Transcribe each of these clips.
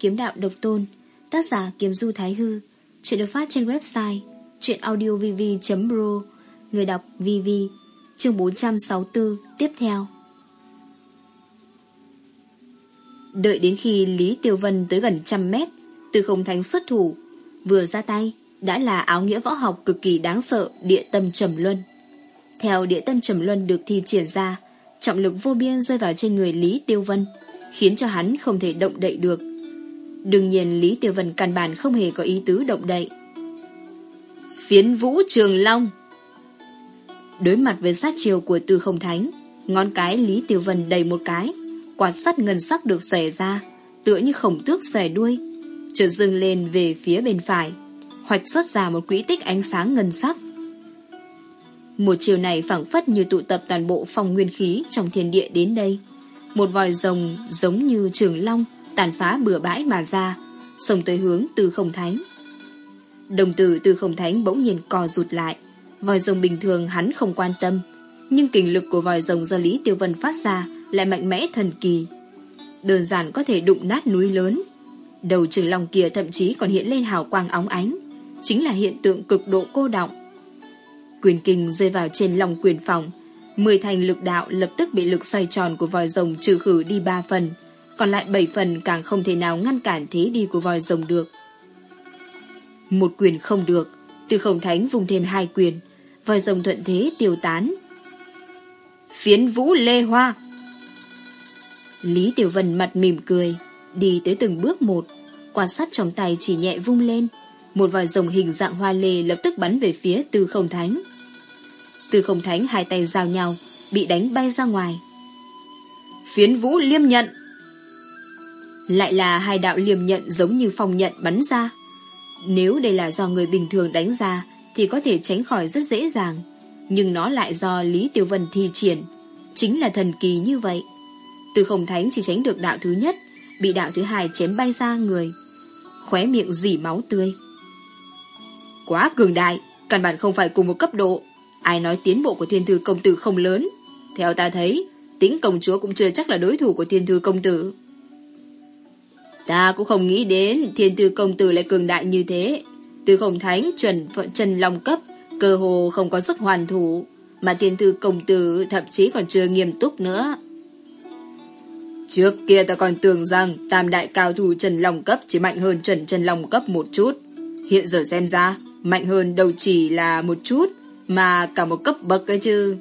Kiếm Đạo Độc Tôn, Tác giả Kiếm Du Thái Hư, Chuyện được phát trên website chuyenaudiovv.pro Người đọc VV Chương 464 Tiếp theo Đợi đến khi Lý Tiêu Vân tới gần trăm mét, Từ không thánh xuất thủ, Vừa ra tay, Đã là áo nghĩa võ học cực kỳ đáng sợ, Địa tâm trầm luân Theo địa tâm trầm luân được thi triển ra, Trọng lực vô biên rơi vào trên người Lý Tiêu Vân, khiến cho hắn không thể động đậy được. Đương nhiên Lý Tiêu Vân căn bản không hề có ý tứ động đậy. Phiến vũ trường long Đối mặt với sát chiều của tư không thánh, ngón cái Lý Tiêu Vân đầy một cái, quạt sắt ngân sắc được xòe ra, tựa như khổng tước xòe đuôi, chợt dừng lên về phía bên phải, hoạch xuất ra một quỹ tích ánh sáng ngân sắc. Một chiều này phảng phất như tụ tập toàn bộ phong nguyên khí trong thiên địa đến đây. Một vòi rồng giống như trường long tàn phá bừa bãi mà ra, xông tới hướng từ không thánh. Đồng tử từ không thánh bỗng nhiên co rụt lại. Vòi rồng bình thường hắn không quan tâm, nhưng kình lực của vòi rồng do Lý Tiêu Vân phát ra lại mạnh mẽ thần kỳ. Đơn giản có thể đụng nát núi lớn. Đầu trường long kia thậm chí còn hiện lên hào quang óng ánh, chính là hiện tượng cực độ cô động. Quyền kinh rơi vào trên lòng quyền phòng, Mười thành lực đạo lập tức bị lực xoay tròn của vòi rồng trừ khử đi ba phần, còn lại bảy phần càng không thể nào ngăn cản thế đi của vòi rồng được. Một quyền không được, từ không thánh vùng thêm hai quyền, vòi rồng thuận thế tiêu tán. Phiến vũ lê hoa Lý Tiểu Vân mặt mỉm cười, đi tới từng bước một, quan sát trong tay chỉ nhẹ vung lên. Một vòi rồng hình dạng hoa lê lập tức bắn về phía tư không thánh. Từ không thánh hai tay giao nhau, bị đánh bay ra ngoài. Phiến vũ liêm nhận. Lại là hai đạo liềm nhận giống như phong nhận bắn ra. Nếu đây là do người bình thường đánh ra, thì có thể tránh khỏi rất dễ dàng. Nhưng nó lại do Lý Tiêu Vân thi triển. Chính là thần kỳ như vậy. Từ không thánh chỉ tránh được đạo thứ nhất, bị đạo thứ hai chém bay ra người. Khóe miệng dỉ máu tươi. Quá cường đại, căn bản không phải cùng một cấp độ. Ai nói tiến bộ của thiên thư công tử không lớn Theo ta thấy Tính công chúa cũng chưa chắc là đối thủ của thiên thư công tử Ta cũng không nghĩ đến Thiên tư công tử lại cường đại như thế Từ không thánh chuẩn chân long cấp Cơ hồ không có sức hoàn thủ Mà thiên tư công tử Thậm chí còn chưa nghiêm túc nữa Trước kia ta còn tưởng rằng Tam đại cao thủ Trần Long cấp Chỉ mạnh hơn chuẩn Trần Long cấp một chút Hiện giờ xem ra Mạnh hơn đâu chỉ là một chút mà cả một cấp bậc ấy chứ.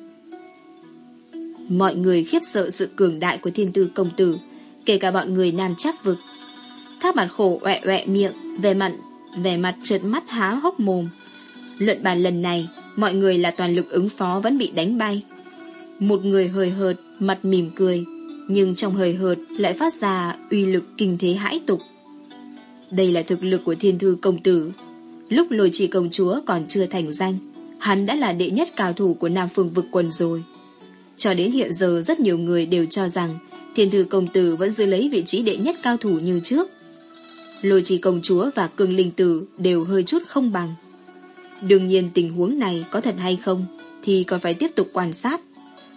Mọi người khiếp sợ sự cường đại của thiên tư công tử, kể cả bọn người nam chắc vực. Thác mặt khổ oẹ oẹ miệng, về mặt, về mặt trợn mắt há hốc mồm. Luận bàn lần này, mọi người là toàn lực ứng phó vẫn bị đánh bay. Một người hời hợt, mặt mỉm cười, nhưng trong hời hợt lại phát ra uy lực kinh thế hãi tục. Đây là thực lực của thiên thư công tử. Lúc lôi trị công chúa còn chưa thành danh, hắn đã là đệ nhất cao thủ của Nam Phương vực quần rồi. Cho đến hiện giờ rất nhiều người đều cho rằng thiên thư công tử vẫn giữ lấy vị trí đệ nhất cao thủ như trước. Lôi trì công chúa và cương linh tử đều hơi chút không bằng. Đương nhiên tình huống này có thật hay không thì còn phải tiếp tục quan sát.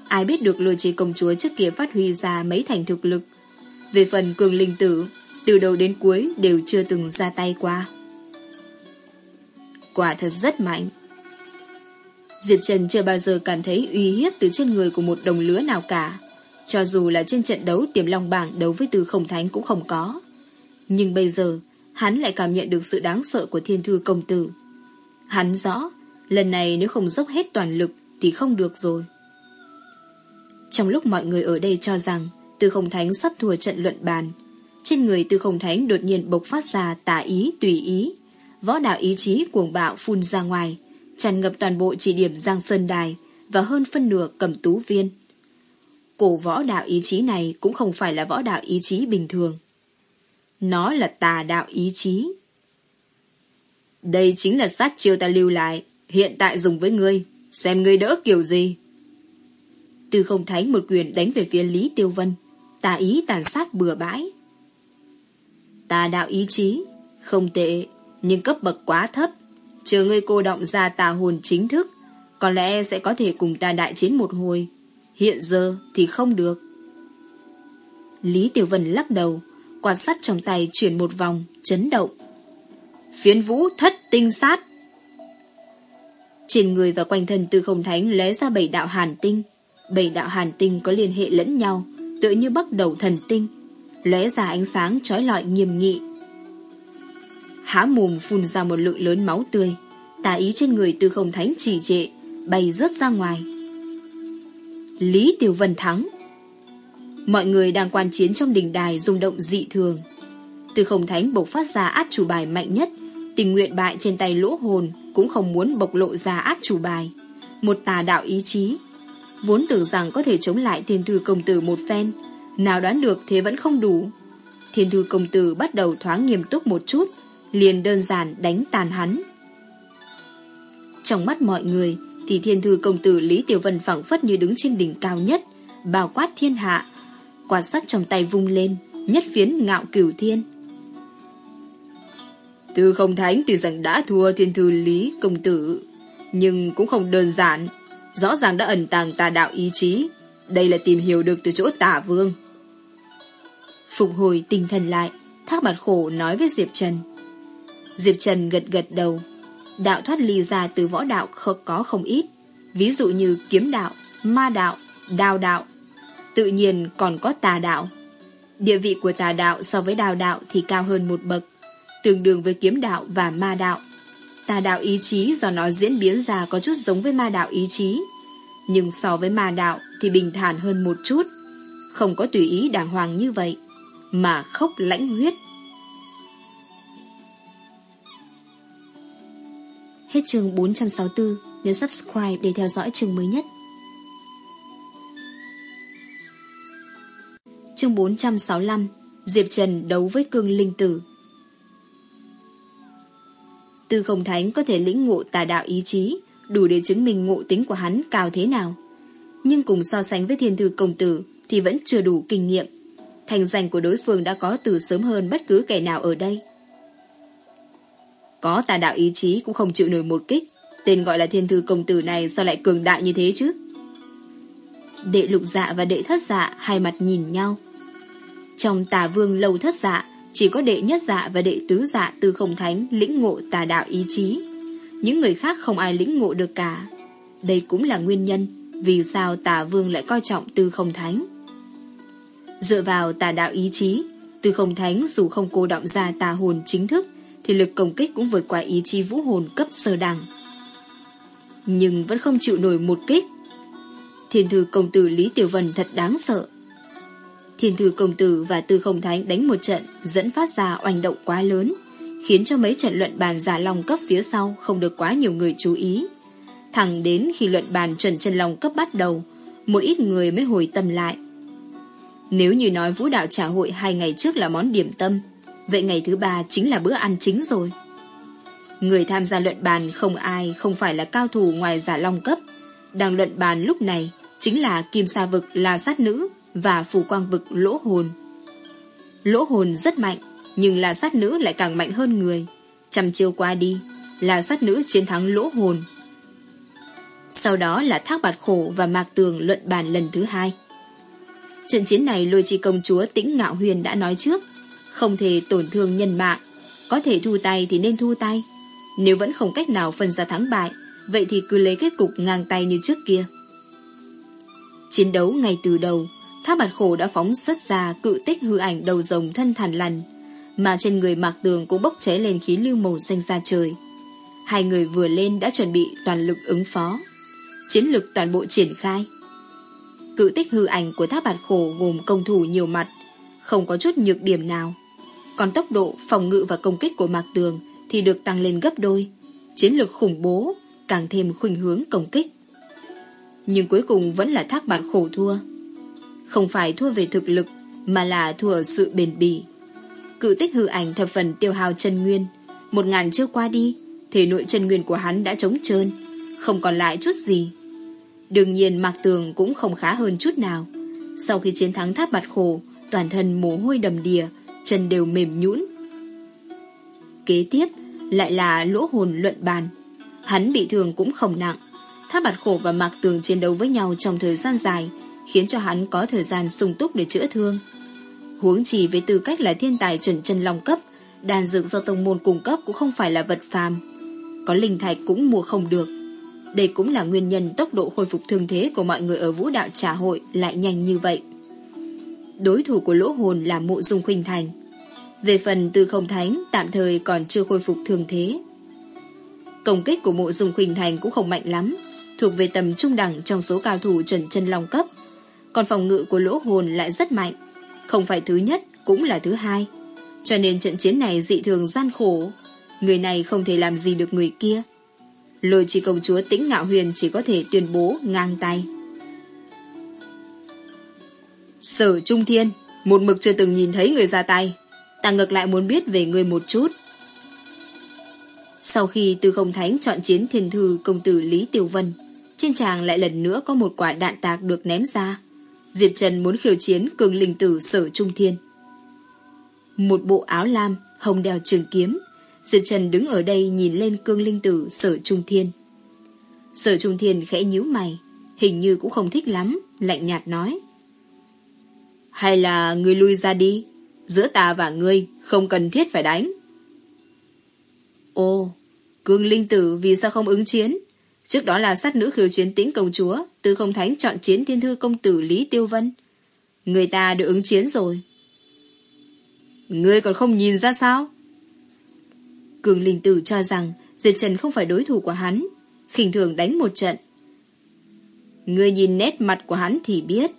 Ai biết được lôi trì công chúa trước kia phát huy ra mấy thành thực lực. Về phần cường linh tử, từ đầu đến cuối đều chưa từng ra tay qua. Quả thật rất mạnh. Diệp Trần chưa bao giờ cảm thấy uy hiếp từ trên người của một đồng lứa nào cả. Cho dù là trên trận đấu tiềm long bảng đấu với từ không thánh cũng không có. Nhưng bây giờ, hắn lại cảm nhận được sự đáng sợ của thiên thư công tử. Hắn rõ, lần này nếu không dốc hết toàn lực thì không được rồi. Trong lúc mọi người ở đây cho rằng tư Không Thánh sắp thua trận luận bàn, trên người tư Không Thánh đột nhiên bộc phát ra tà ý tùy ý, võ đạo ý chí cuồng bạo phun ra ngoài, tràn ngập toàn bộ chỉ điểm Giang Sơn Đài và hơn phân nửa cầm tú viên. Cổ võ đạo ý chí này cũng không phải là võ đạo ý chí bình thường. Nó là tà đạo ý chí. Đây chính là sát chiêu ta lưu lại, hiện tại dùng với ngươi, xem ngươi đỡ kiểu gì. Từ không thấy một quyền đánh về phía Lý Tiêu Vân, tà ý tàn sát bừa bãi. Tà đạo ý chí, không tệ, nhưng cấp bậc quá thấp, Chờ ngươi cô động ra tà hồn chính thức, có lẽ sẽ có thể cùng ta đại chiến một hồi. Hiện giờ thì không được. Lý Tiểu Vân lắc đầu, Quan sắt trong tay chuyển một vòng, chấn động. Phiến vũ thất tinh sát. Trên người và quanh thân tư không thánh lóe ra bảy đạo hàn tinh. Bảy đạo hàn tinh có liên hệ lẫn nhau, tựa như bắt đầu thần tinh. lóe ra ánh sáng trói lọi nghiêm nghị. Há mồm phun ra một lượng lớn máu tươi. Tà ý trên người tư không thánh trì trệ, bay rớt ra ngoài. Lý Tiểu Vân thắng. Mọi người đang quan chiến trong đình đài rung động dị thường. Từ không thánh bộc phát ra át chủ bài mạnh nhất, tình nguyện bại trên tay lỗ hồn cũng không muốn bộc lộ ra át chủ bài. Một tà đạo ý chí. Vốn tưởng rằng có thể chống lại thiên thư công tử một phen, nào đoán được thế vẫn không đủ. Thiên thư công tử bắt đầu thoáng nghiêm túc một chút, liền đơn giản đánh tàn hắn. Trong mắt mọi người, thì thiên thư công tử Lý Tiểu Vân phẳng phất như đứng trên đỉnh cao nhất, bao quát thiên hạ. Quạt sắt trong tay vung lên, nhất phiến ngạo cửu thiên. Tư không thánh tuy rằng đã thua thiên thư Lý công tử, nhưng cũng không đơn giản. Rõ ràng đã ẩn tàng tà đạo ý chí. Đây là tìm hiểu được từ chỗ tả vương. Phục hồi tinh thần lại, thác bạt khổ nói với Diệp Trần. Diệp Trần gật gật đầu, đạo thoát ly ra từ võ đạo không có không ít, ví dụ như kiếm đạo, ma đạo, đao đạo. Tự nhiên còn có tà đạo. Địa vị của tà đạo so với đào đạo thì cao hơn một bậc, tương đương với kiếm đạo và ma đạo. Tà đạo ý chí do nó diễn biến ra có chút giống với ma đạo ý chí, nhưng so với ma đạo thì bình thản hơn một chút, không có tùy ý đàng hoàng như vậy, mà khốc lãnh huyết. Hết chương 464, nhấn subscribe để theo dõi chương mới nhất. Chương 465, Diệp Trần đấu với cương linh tử. Tư không thánh có thể lĩnh ngộ tà đạo ý chí, đủ để chứng minh ngộ tính của hắn cao thế nào. Nhưng cùng so sánh với thiên thư công tử thì vẫn chưa đủ kinh nghiệm. Thành danh của đối phương đã có từ sớm hơn bất cứ kẻ nào ở đây. Có tà đạo ý chí cũng không chịu nổi một kích. Tên gọi là thiên thư công tử này sao lại cường đại như thế chứ? Đệ lục dạ và đệ thất dạ hai mặt nhìn nhau. Trong tà vương lâu thất dạ, chỉ có đệ nhất dạ và đệ tứ dạ từ không thánh lĩnh ngộ tà đạo ý chí. Những người khác không ai lĩnh ngộ được cả. Đây cũng là nguyên nhân vì sao tà vương lại coi trọng tư không thánh. Dựa vào tà đạo ý chí, tư không thánh dù không cô động ra tà hồn chính thức thì lực công kích cũng vượt qua ý chí vũ hồn cấp sơ đẳng. Nhưng vẫn không chịu nổi một kích. Thiên thư công tử Lý Tiểu Vân thật đáng sợ. Thiên thư công tử và tư không thánh đánh một trận dẫn phát ra oanh động quá lớn, khiến cho mấy trận luận bàn giả long cấp phía sau không được quá nhiều người chú ý. Thẳng đến khi luận bàn chuẩn chân lòng cấp bắt đầu, một ít người mới hồi tâm lại. Nếu như nói vũ đạo trả hội hai ngày trước là món điểm tâm, Vậy ngày thứ ba chính là bữa ăn chính rồi. Người tham gia luận bàn không ai không phải là cao thủ ngoài giả long cấp. Đang luận bàn lúc này chính là Kim Sa Vực là sát nữ và Phủ Quang Vực lỗ hồn. Lỗ hồn rất mạnh, nhưng là sát nữ lại càng mạnh hơn người. Trăm chiêu qua đi, là sát nữ chiến thắng lỗ hồn. Sau đó là Thác Bạt Khổ và Mạc Tường luận bàn lần thứ hai. Trận chiến này lôi chi công chúa Tĩnh Ngạo Huyền đã nói trước không thể tổn thương nhân mạng Có thể thu tay thì nên thu tay Nếu vẫn không cách nào phân ra thắng bại Vậy thì cứ lấy kết cục ngang tay như trước kia Chiến đấu ngay từ đầu tháp bạt khổ đã phóng xuất ra Cự tích hư ảnh đầu rồng thân thằn lằn Mà trên người mạc tường cũng bốc cháy lên khí lưu màu xanh ra trời. Hai người vừa lên đã chuẩn bị toàn lực ứng phó. Chiến lực toàn bộ triển khai. Cự tích hư ảnh của tháp bạt khổ gồm công thủ nhiều mặt Không có chút nhược điểm nào. Còn tốc độ phòng ngự và công kích của Mạc Tường thì được tăng lên gấp đôi, chiến lược khủng bố, càng thêm khuynh hướng công kích. Nhưng cuối cùng vẫn là thác bạt khổ thua. Không phải thua về thực lực, mà là thua ở sự bền bỉ. Cự tích hư ảnh thập phần tiêu hao chân nguyên, một ngàn chưa qua đi, thể nội chân nguyên của hắn đã trống trơn, không còn lại chút gì. Đương nhiên Mạc Tường cũng không khá hơn chút nào. Sau khi chiến thắng tháp bạt khổ, toàn thân mồ hôi đầm đìa, chân đều mềm nhũn. Kế tiếp lại là lỗ hồn luận bàn. Hắn bị thương cũng không nặng. Tháp bạt khổ và mạc tường chiến đấu với nhau trong thời gian dài, khiến cho hắn có thời gian sung túc để chữa thương. Huống chỉ với tư cách là thiên tài chuẩn chân long cấp, đàn dược do tông môn cung cấp cũng không phải là vật phàm. Có linh thạch cũng mua không được. Đây cũng là nguyên nhân tốc độ khôi phục thương thế của mọi người ở vũ đạo trà hội lại nhanh như vậy. Đối thủ của lỗ hồn là mộ dung khuynh thành. Về phần tư không thánh, tạm thời còn chưa khôi phục thương thế. Công kích của mộ dung khuynh thành cũng không mạnh lắm, thuộc về tầm trung đẳng trong số cao thủ chuẩn chân long cấp. Còn phòng ngự của lỗ hồn lại rất mạnh, không phải thứ nhất cũng là thứ hai. Cho nên trận chiến này dị thường gian khổ, người này không thể làm gì được người kia. Lôi chỉ công chúa tĩnh ngạo huyền chỉ có thể tuyên bố ngang tay. Sở Trung Thiên, một mực chưa từng nhìn thấy người ra tay. Ta ngược lại muốn biết về người một chút. Sau khi Tư Không Thánh chọn chiến thiên thư công tử Lý Tiểu Vân, trên tràng lại lần nữa có một quả đạn tạc được ném ra. Diệp Trần muốn khiêu chiến cường linh tử Sở Trung Thiên. Một bộ áo lam, hồng đeo trường kiếm, Diệp Trần đứng ở đây nhìn lên cương linh tử Sở Trung Thiên. Sở Trung Thiên khẽ nhíu mày, hình như cũng không thích lắm, lạnh nhạt nói. Hay là ngươi lui ra đi, giữa ta và ngươi không cần thiết phải đánh. Ồ, cương linh tử vì sao không ứng chiến? Trước đó là sát nữ khiêu chiến tĩnh công chúa, tư không thánh chọn chiến thiên thư công tử Lý Tiêu Vân. Người ta được ứng chiến rồi. Ngươi còn không nhìn ra sao? Cường linh tử cho rằng Diệp Trần không phải đối thủ của hắn, khinh thường đánh một trận. Ngươi nhìn nét mặt của hắn thì biết.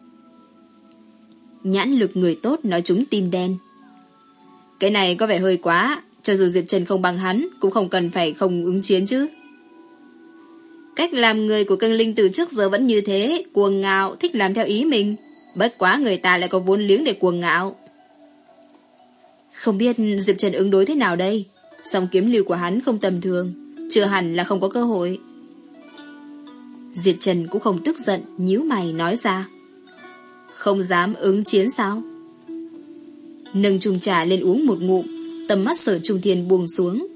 Nhãn lực người tốt nói chúng tim đen. Cái này có vẻ hơi quá, cho dù Diệp Trần không bằng hắn, cũng không cần phải không ứng chiến chứ. Cách làm người của cân linh từ trước giờ vẫn như thế, cuồng ngạo, thích làm theo ý mình. Bất quá người ta lại có vốn liếng để cuồng ngạo. Không biết Diệp Trần ứng đối thế nào đây? Song kiếm lưu của hắn không tầm thường, chưa hẳn là không có cơ hội. Diệp Trần cũng không tức giận, nhíu mày nói ra. Không dám ứng chiến sao? Nâng chung trà lên uống một ngụm, tầm mắt sở trung thiên buông xuống.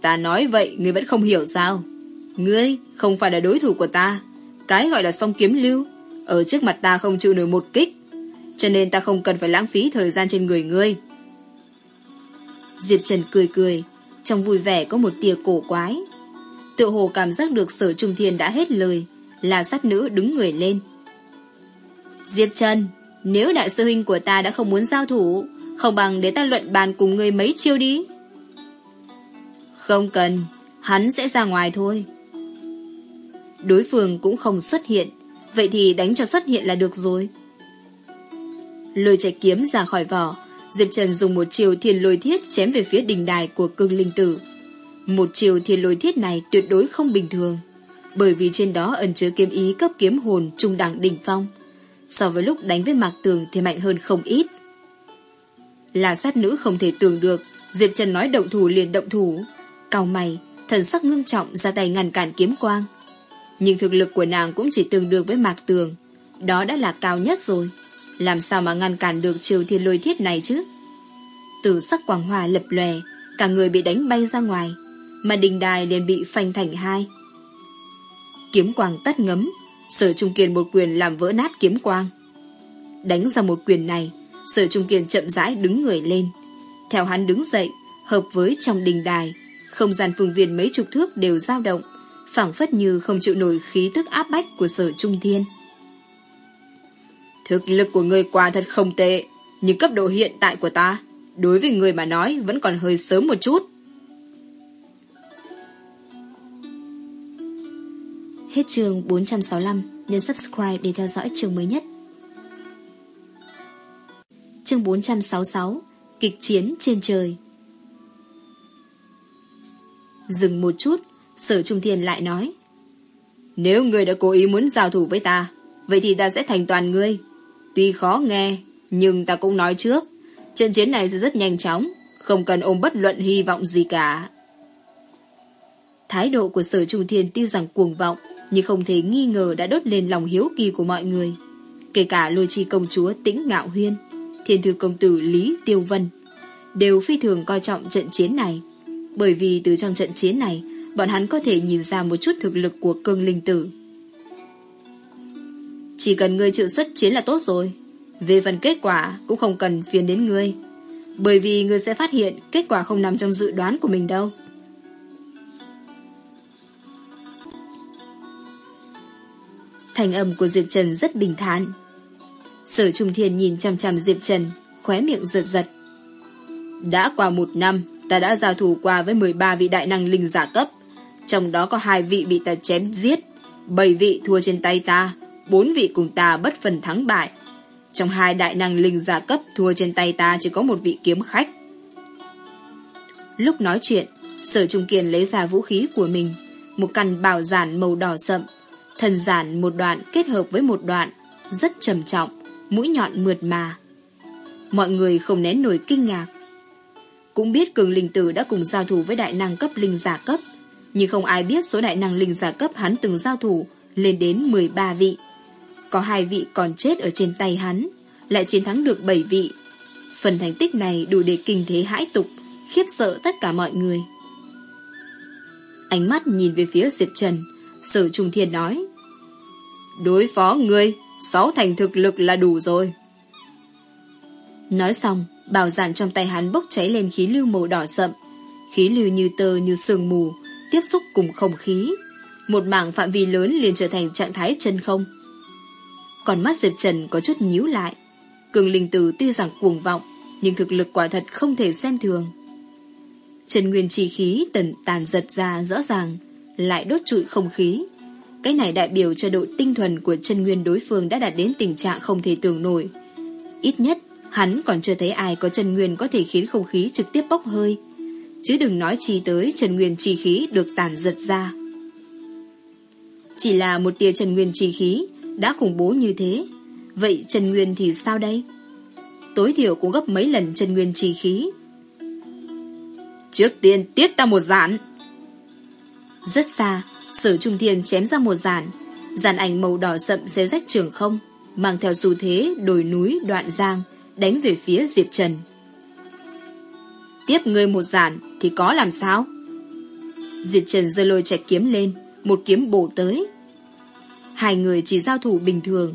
Ta nói vậy, ngươi vẫn không hiểu sao? Ngươi không phải là đối thủ của ta. Cái gọi là song kiếm lưu, ở trước mặt ta không chịu nổi một kích. Cho nên ta không cần phải lãng phí thời gian trên người ngươi. Diệp Trần cười cười, trong vui vẻ có một tia cổ quái. Tự hồ cảm giác được sở trung thiên đã hết lời, là sát nữ đứng người lên. Diệp Trần, nếu đại sư huynh của ta đã không muốn giao thủ, không bằng để ta luận bàn cùng người mấy chiêu đi. Không cần, hắn sẽ ra ngoài thôi. Đối phương cũng không xuất hiện, vậy thì đánh cho xuất hiện là được rồi. Lôi chạy kiếm ra khỏi vỏ, Diệp Trần dùng một chiều thiên lôi thiết chém về phía đình đài của cương linh tử. Một chiều thiên lôi thiết này tuyệt đối không bình thường, bởi vì trên đó ẩn chứa kiếm ý cấp kiếm hồn trung đẳng đỉnh phong. So với lúc đánh với mạc tường thì mạnh hơn không ít. Là sát nữ không thể tưởng được, Diệp Trần nói động thủ liền động thủ. Cao mày, thần sắc ngưng trọng ra tay ngăn cản kiếm quang. Nhưng thực lực của nàng cũng chỉ tương đương với mạc tường. Đó đã là cao nhất rồi. Làm sao mà ngăn cản được chiều thiên lôi thiết này chứ? Từ sắc quang hòa lập lòe, cả người bị đánh bay ra ngoài, mà đình đài liền bị phanh thành hai. Kiếm quang tắt ngấm, sở trung kiên một quyền làm vỡ nát kiếm quang. Đánh ra một quyền này, sở trung kiên chậm rãi đứng người lên. Theo hắn đứng dậy, hợp với trong đình đài, không gian phương viên mấy chục thước đều dao động, phảng phất như không chịu nổi khí tức áp bách của sở trung thiên. Thực lực của người quả thật không tệ, nhưng cấp độ hiện tại của ta, đối với người mà nói vẫn còn hơi sớm một chút. Hết chương 465, nhấn subscribe để theo dõi chương mới nhất. Chương 466, kịch chiến trên trời. Dừng một chút, sở trung thiên lại nói. Nếu người đã cố ý muốn giao thủ với ta, vậy thì ta sẽ thành toàn ngươi. Tuy khó nghe, nhưng ta cũng nói trước, trận chiến này sẽ rất nhanh chóng, không cần ôm bất luận hy vọng gì cả. Thái độ của sở trung thiên tuy rằng cuồng vọng, nhưng không thể nghi ngờ đã đốt lên lòng hiếu kỳ của mọi người. Kể cả lôi chi công chúa tĩnh ngạo huyên, thiên thư công tử Lý Tiêu Vân, đều phi thường coi trọng trận chiến này. Bởi vì từ trong trận chiến này, bọn hắn có thể nhìn ra một chút thực lực của cương linh tử. Chỉ cần ngươi chịu sức chiến là tốt rồi. Về phần kết quả cũng không cần phiền đến ngươi. Bởi vì ngươi sẽ phát hiện kết quả không nằm trong dự đoán của mình đâu. Thành âm của Diệp Trần rất bình thản. Sở Trung Thiên nhìn chăm chăm Diệp Trần, khóe miệng giật giật. Đã qua một năm, ta đã giao thủ qua với 13 vị đại năng linh giả cấp. Trong đó có hai vị bị ta chém giết, bảy vị thua trên tay ta, bốn vị cùng ta bất phần thắng bại. Trong hai đại năng linh giả cấp thua trên tay ta chỉ có một vị kiếm khách. Lúc nói chuyện, sở trung kiên lấy ra vũ khí của mình, một căn bảo giản màu đỏ sậm, thần giản một đoạn kết hợp với một đoạn, rất trầm trọng, mũi nhọn mượt mà. Mọi người không nén nổi kinh ngạc. Cũng biết cường linh tử đã cùng giao thủ với đại năng cấp linh giả cấp, nhưng không ai biết số đại năng linh giả cấp hắn từng giao thủ lên đến 13 vị. Có hai vị còn chết ở trên tay hắn, lại chiến thắng được 7 vị. Phần thành tích này đủ để kinh thế hãi tục, khiếp sợ tất cả mọi người. Ánh mắt nhìn về phía Diệp Trần, Sở Trung Thiên nói. Đối phó ngươi, sáu thành thực lực là đủ rồi. Nói xong, bảo giản trong tay hắn bốc cháy lên khí lưu màu đỏ sậm. Khí lưu như tơ như sương mù, tiếp xúc cùng không khí. Một mảng phạm vi lớn liền trở thành trạng thái chân không. Còn mắt Diệp Trần có chút nhíu lại. Cường linh tử tuy rằng cuồng vọng, nhưng thực lực quả thật không thể xem thường. Trần Nguyên chi khí tần tàn giật ra rõ ràng, lại đốt trụi không khí. Cái này đại biểu cho độ tinh thuần của chân nguyên đối phương đã đạt đến tình trạng không thể tưởng nổi. Ít nhất, hắn còn chưa thấy ai có chân nguyên có thể khiến không khí trực tiếp bốc hơi. Chứ đừng nói chi tới trần nguyên chi khí được tàn giật ra. Chỉ là một tia trần nguyên chi khí đã khủng bố như thế. Vậy trần nguyên thì sao đây? Tối thiểu cũng gấp mấy lần trần nguyên chi khí. Trước tiên tiếp ta một giản. Rất xa, Sở Trung Thiên chém ra một giản, giản ảnh màu đỏ sậm xé rách trường không, mang theo xu thế đồi núi đoạn giang, đánh về phía Diệp Trần. Tiếp ngươi một giản thì có làm sao? diệt Trần giơ lôi chạy kiếm lên, một kiếm bổ tới. Hai người chỉ giao thủ bình thường.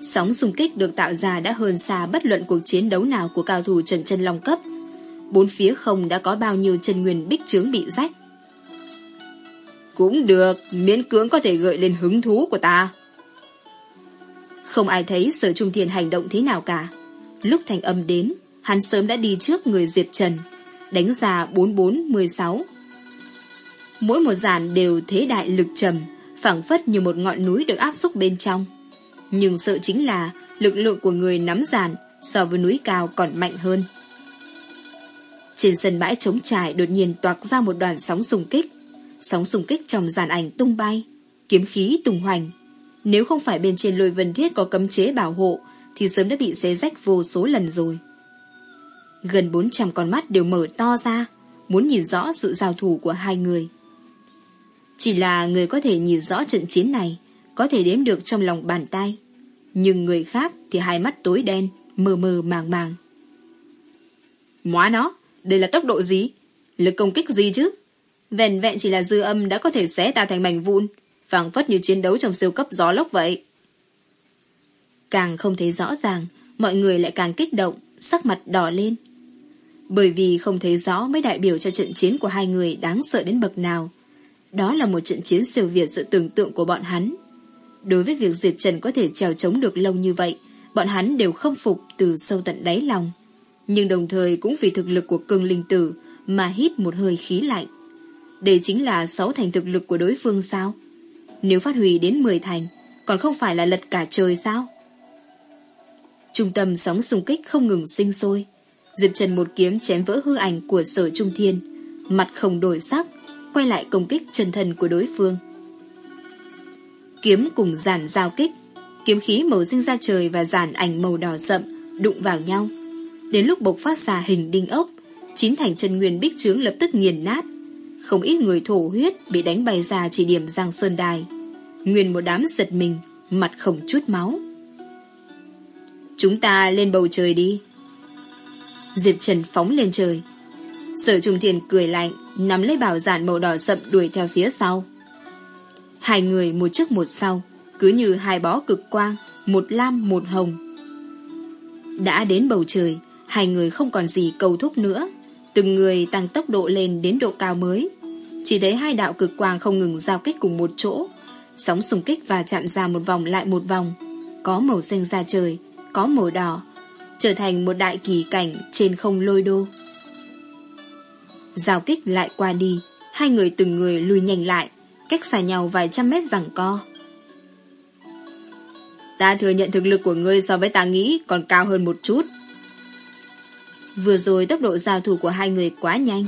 Sóng xung kích được tạo ra đã hơn xa bất luận cuộc chiến đấu nào của cao thủ Trần Chân Long cấp. Bốn phía không đã có bao nhiêu chân nguyên bích trướng bị rách. Cũng được, miễn cưỡng có thể gợi lên hứng thú của ta. Không ai thấy sở trung thiên hành động thế nào cả. Lúc thành âm đến, hắn sớm đã đi trước người Diệp Trần, đánh ra 4416. Mỗi một giản đều thế đại lực trầm, phảng phất như một ngọn núi được áp xúc bên trong. Nhưng sợ chính là lực lượng của người nắm giản so với núi cao còn mạnh hơn. Trên sân bãi trống trải đột nhiên toạc ra một đoàn sóng xung kích. Sóng xung kích trong giàn ảnh tung bay, kiếm khí tung hoành. Nếu không phải bên trên lôi vân thiết có cấm chế bảo hộ, thì sớm đã bị xé rách vô số lần rồi. Gần 400 con mắt đều mở to ra, muốn nhìn rõ sự giao thủ của hai người. Chỉ là người có thể nhìn rõ trận chiến này, có thể đếm được trong lòng bàn tay. Nhưng người khác thì hai mắt tối đen, mờ mờ màng màng. Móa nó, đây là tốc độ gì? Lực công kích gì chứ? Vẹn vẹn chỉ là dư âm đã có thể xé ta thành mảnh vụn, phảng phất như chiến đấu trong siêu cấp gió lốc vậy. Càng không thấy rõ ràng, mọi người lại càng kích động, sắc mặt đỏ lên. Bởi vì không thấy rõ mới đại biểu cho trận chiến của hai người đáng sợ đến bậc nào. Đó là một trận chiến siêu việt sự tưởng tượng của bọn hắn. Đối với việc Diệp Trần có thể trèo chống được lâu như vậy, bọn hắn đều không phục từ sâu tận đáy lòng. Nhưng đồng thời cũng vì thực lực của cương linh tử mà hít một hơi khí lạnh. Đây chính là sáu thành thực lực của đối phương sao? Nếu phát huy đến 10 thành, còn không phải là lật cả trời sao? Trung tâm sóng xung kích không ngừng sinh sôi. Diệp Trần một kiếm chém vỡ hư ảnh của sở trung thiên, mặt không đổi sắc, quay lại công kích chân thần của đối phương. Kiếm cùng giản giao kích, kiếm khí màu sinh ra trời và giản ảnh màu đỏ sậm đụng vào nhau. Đến lúc bộc phát ra hình đinh ốc, chín thành chân nguyên bích trướng lập tức nghiền nát, không ít người thổ huyết bị đánh bay ra chỉ điểm Giang Sơn Đài. Nguyên một đám giật mình, mặt không chút máu. Chúng ta lên bầu trời đi. Diệp Trần phóng lên trời. Sở Trung Thiền cười lạnh, nắm lấy bảo giản màu đỏ sậm đuổi theo phía sau. Hai người một trước một sau, cứ như hai bó cực quang, một lam một hồng. Đã đến bầu trời, hai người không còn gì cầu thúc nữa. Từng người tăng tốc độ lên đến độ cao mới. Chỉ thấy hai đạo cực quang không ngừng giao kích cùng một chỗ. Sóng xung kích và chạm ra một vòng lại một vòng. Có màu xanh da trời, có màu đỏ. Trở thành một đại kỳ cảnh trên không lôi đô. Giao kích lại qua đi, hai người từng người lùi nhanh lại, cách xa nhau vài trăm mét rằng co. Ta thừa nhận thực lực của ngươi so với ta nghĩ còn cao hơn một chút. Vừa rồi tốc độ giao thủ của hai người quá nhanh,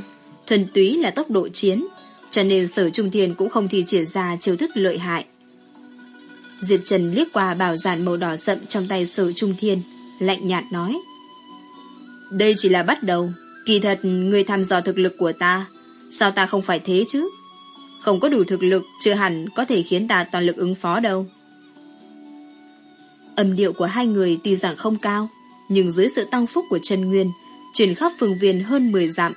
thuần túy là tốc độ chiến, cho nên sở trung thiên cũng không thi triển ra chiêu thức lợi hại. Diệp Trần liếc qua bảo giản màu đỏ sậm trong tay sở trung thiên, lạnh nhạt nói. Đây chỉ là bắt đầu, kỳ thật người thăm dò thực lực của ta, sao ta không phải thế chứ? Không có đủ thực lực, chưa hẳn có thể khiến ta toàn lực ứng phó đâu. Âm điệu của hai người tuy rằng không cao, nhưng dưới sự tăng phúc của Trần Nguyên, truyền khắp phương viên hơn 10 dặm.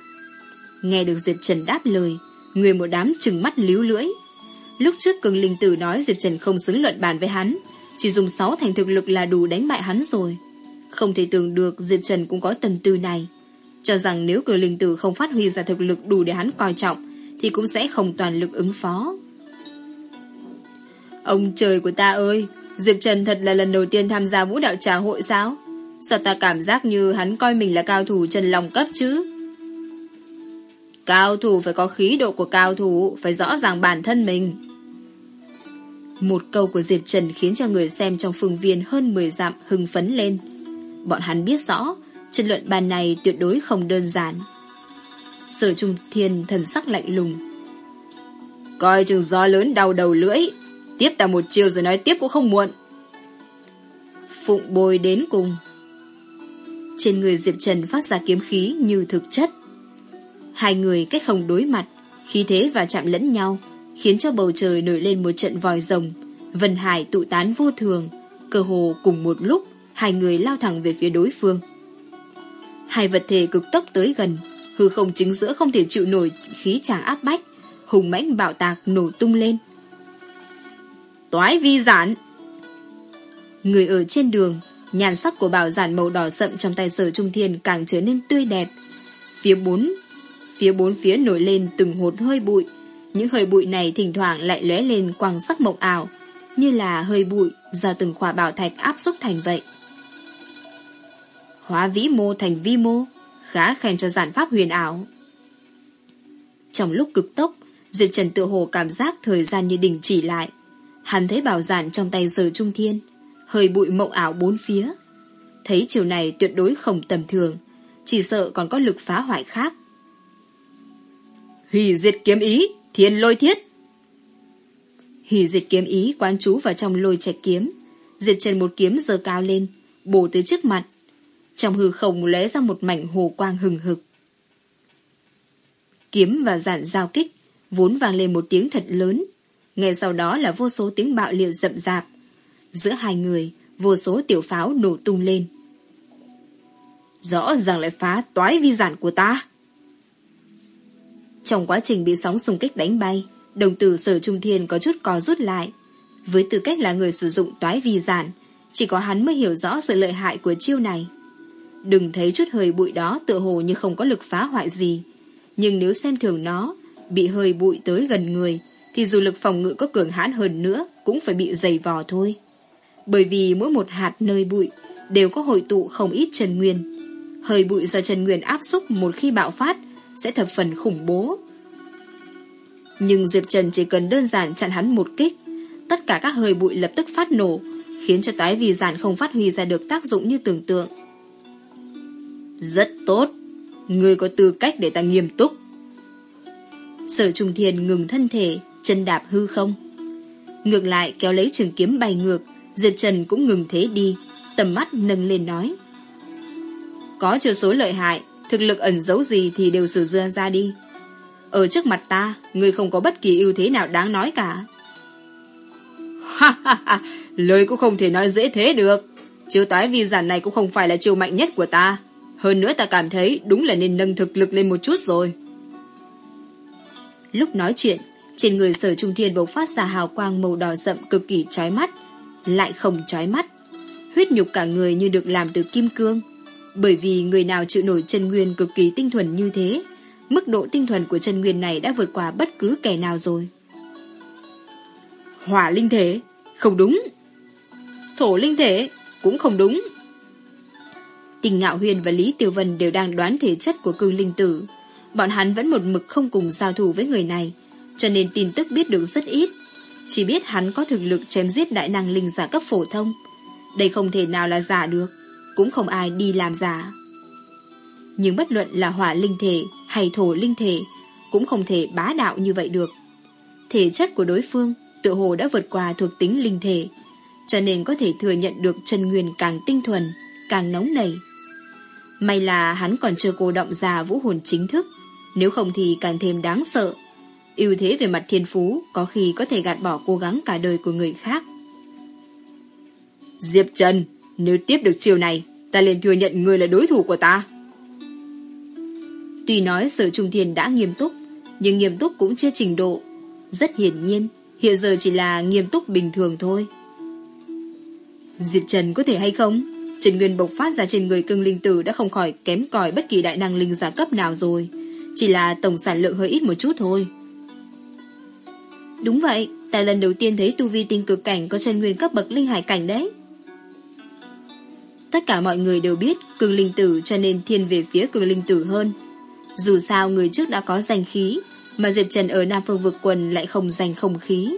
Nghe được Diệp Trần đáp lời, người một đám trừng mắt líu lưỡi. Lúc trước cường linh tử nói Diệp Trần không xứng luận bàn với hắn, chỉ dùng 6 thành thực lực là đủ đánh bại hắn rồi. Không thể tưởng được Diệp Trần cũng có tầm tư này. Cho rằng nếu cường linh tử không phát huy ra thực lực đủ để hắn coi trọng, thì cũng sẽ không toàn lực ứng phó. Ông trời của ta ơi, Diệp Trần thật là lần đầu tiên tham gia vũ đạo trà hội sao? Sao ta cảm giác như hắn coi mình là cao thủ chân lòng cấp chứ? Cao thủ phải có khí độ của cao thủ, phải rõ ràng bản thân mình. Một câu của Diệp Trần khiến cho người xem trong phương viên hơn 10 dặm hưng phấn lên. Bọn hắn biết rõ, chân luận bàn này tuyệt đối không đơn giản. Sở Trung Thiên thần sắc lạnh lùng. Coi chừng gió lớn đau đầu lưỡi, Tiếp ta một chiều rồi nói tiếp cũng không muộn. Phụng bồi đến cùng. Trên người Diệp Trần phát ra kiếm khí như thực chất. Hai người cách không đối mặt, khí thế và chạm lẫn nhau, khiến cho bầu trời nổi lên một trận vòi rồng, vân hải tụ tán vô thường, cơ hồ cùng một lúc, hai người lao thẳng về phía đối phương. Hai vật thể cực tốc tới gần, hư không chính giữa không thể chịu nổi khí tràng áp bách, hùng mãnh bạo tạc nổ tung lên. Toái vi giản Người ở trên đường Nhàn sắc của bảo giản màu đỏ sậm Trong tay sở trung thiên càng trở nên tươi đẹp Phía bốn Phía bốn phía nổi lên từng hột hơi bụi Những hơi bụi này thỉnh thoảng lại lóe lên quang sắc mộng ảo Như là hơi bụi Do từng khỏa bảo thạch áp xúc thành vậy Hóa vĩ mô thành vi mô Khá khen cho giản pháp huyền ảo Trong lúc cực tốc Diệp Trần tự hồ cảm giác thời gian như đình chỉ lại Hắn thấy bảo giản trong tay giờ trung thiên, hơi bụi mộng ảo bốn phía. Thấy chiều này tuyệt đối không tầm thường, chỉ sợ còn có lực phá hoại khác. Hủy diệt kiếm ý, thiên lôi thiết. Hủy diệt kiếm ý quán chú vào trong lôi trạch kiếm, diệt trần một kiếm giờ cao lên, bổ tới trước mặt. Trong hư không lóe ra một mảnh hồ quang hừng hực. Kiếm và giản giao kích, vốn vang lên một tiếng thật lớn, ngay sau đó là vô số tiếng bạo liệt rậm rạp. Giữa hai người, vô số tiểu pháo nổ tung lên. Rõ ràng lại phá toái vi giản của ta. Trong quá trình bị sóng xung kích đánh bay, đồng tử sở trung thiên có chút co rút lại. Với tư cách là người sử dụng toái vi giản, chỉ có hắn mới hiểu rõ sự lợi hại của chiêu này. Đừng thấy chút hơi bụi đó tựa hồ như không có lực phá hoại gì. Nhưng nếu xem thường nó, bị hơi bụi tới gần người, thì dù lực phòng ngự có cường hãn hơn nữa cũng phải bị dày vò thôi. Bởi vì mỗi một hạt nơi bụi đều có hội tụ không ít trần nguyên. Hơi bụi do trần nguyên áp xúc một khi bạo phát sẽ thập phần khủng bố. Nhưng Diệp Trần chỉ cần đơn giản chặn hắn một kích, tất cả các hơi bụi lập tức phát nổ, khiến cho toái vì giản không phát huy ra được tác dụng như tưởng tượng. Rất tốt, người có tư cách để ta nghiêm túc. Sở trùng thiền ngừng thân thể, chân đạp hư không. Ngược lại kéo lấy trường kiếm bay ngược, Diệp Trần cũng ngừng thế đi, tầm mắt nâng lên nói. Có chưa số lợi hại, thực lực ẩn giấu gì thì đều sử dụng ra đi. Ở trước mặt ta, người không có bất kỳ ưu thế nào đáng nói cả. Ha ha ha, lời cũng không thể nói dễ thế được. Chiêu tái vi giản này cũng không phải là chiêu mạnh nhất của ta. Hơn nữa ta cảm thấy đúng là nên nâng thực lực lên một chút rồi. Lúc nói chuyện, trên người sở trung thiên bộc phát ra hào quang màu đỏ rậm cực kỳ trói mắt, lại không trói mắt. huyết nhục cả người như được làm từ kim cương. Bởi vì người nào chịu nổi chân nguyên cực kỳ tinh thuần như thế, mức độ tinh thuần của chân nguyên này đã vượt qua bất cứ kẻ nào rồi. Hỏa linh thể, không đúng. Thổ linh thể, cũng không đúng. Tình Ngạo Huyền và Lý Tiêu Vân đều đang đoán thể chất của cương linh tử. Bọn hắn vẫn một mực không cùng giao thủ với người này, cho nên tin tức biết được rất ít. Chỉ biết hắn có thực lực chém giết đại năng linh giả cấp phổ thông. Đây không thể nào là giả được, cũng không ai đi làm giả. Nhưng bất luận là hỏa linh thể hay thổ linh thể, cũng không thể bá đạo như vậy được. Thể chất của đối phương tự hồ đã vượt qua thuộc tính linh thể, cho nên có thể thừa nhận được chân nguyên càng tinh thuần, càng nóng nảy. May là hắn còn chưa cô động ra vũ hồn chính thức, nếu không thì càng thêm đáng sợ. ưu thế về mặt thiên phú có khi có thể gạt bỏ cố gắng cả đời của người khác. Diệp Trần, nếu tiếp được chiều này, ta liền thừa nhận người là đối thủ của ta. Tuy nói sở trung thiền đã nghiêm túc, nhưng nghiêm túc cũng chưa trình độ. Rất hiển nhiên, hiện giờ chỉ là nghiêm túc bình thường thôi. Diệp Trần có thể hay không? Trần Nguyên bộc phát ra trên người cưng linh tử đã không khỏi kém cỏi bất kỳ đại năng linh giả cấp nào rồi. Chỉ là tổng sản lượng hơi ít một chút thôi. Đúng vậy, tại lần đầu tiên thấy tu vi tinh cực cảnh có chân nguyên cấp bậc linh hải cảnh đấy. Tất cả mọi người đều biết cường linh tử cho nên thiên về phía cường linh tử hơn. Dù sao người trước đã có danh khí, mà Diệp Trần ở Nam Phương vực quần lại không danh không khí.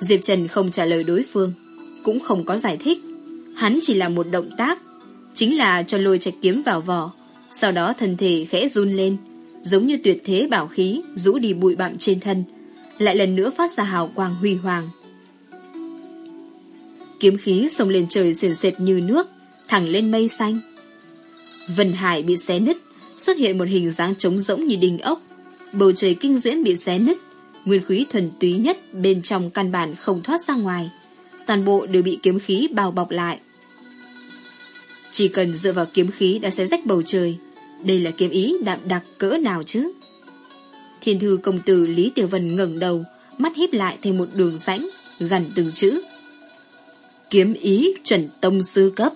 Diệp Trần không trả lời đối phương, cũng không có giải thích. Hắn chỉ là một động tác, chính là cho lôi trạch kiếm vào vỏ, sau đó thân thể khẽ run lên, giống như tuyệt thế bảo khí rũ đi bụi bặm trên thân, lại lần nữa phát ra hào quang huy hoàng. Kiếm khí sông lên trời sền sệt như nước, thẳng lên mây xanh. Vân Hải bị xé nứt, xuất hiện một hình dáng trống rỗng như đình ốc. Bầu trời kinh diễm bị xé nứt, nguyên khí thuần túy nhất bên trong căn bản không thoát ra ngoài. Toàn bộ đều bị kiếm khí bao bọc lại. Chỉ cần dựa vào kiếm khí đã xé rách bầu trời, đây là kiếm ý đạm đặc cỡ nào chứ? Thiên thư công tử Lý Tiểu Vân ngẩng đầu, mắt híp lại thành một đường rãnh, gần từng chữ. Kiếm ý chuẩn tông sư cấp.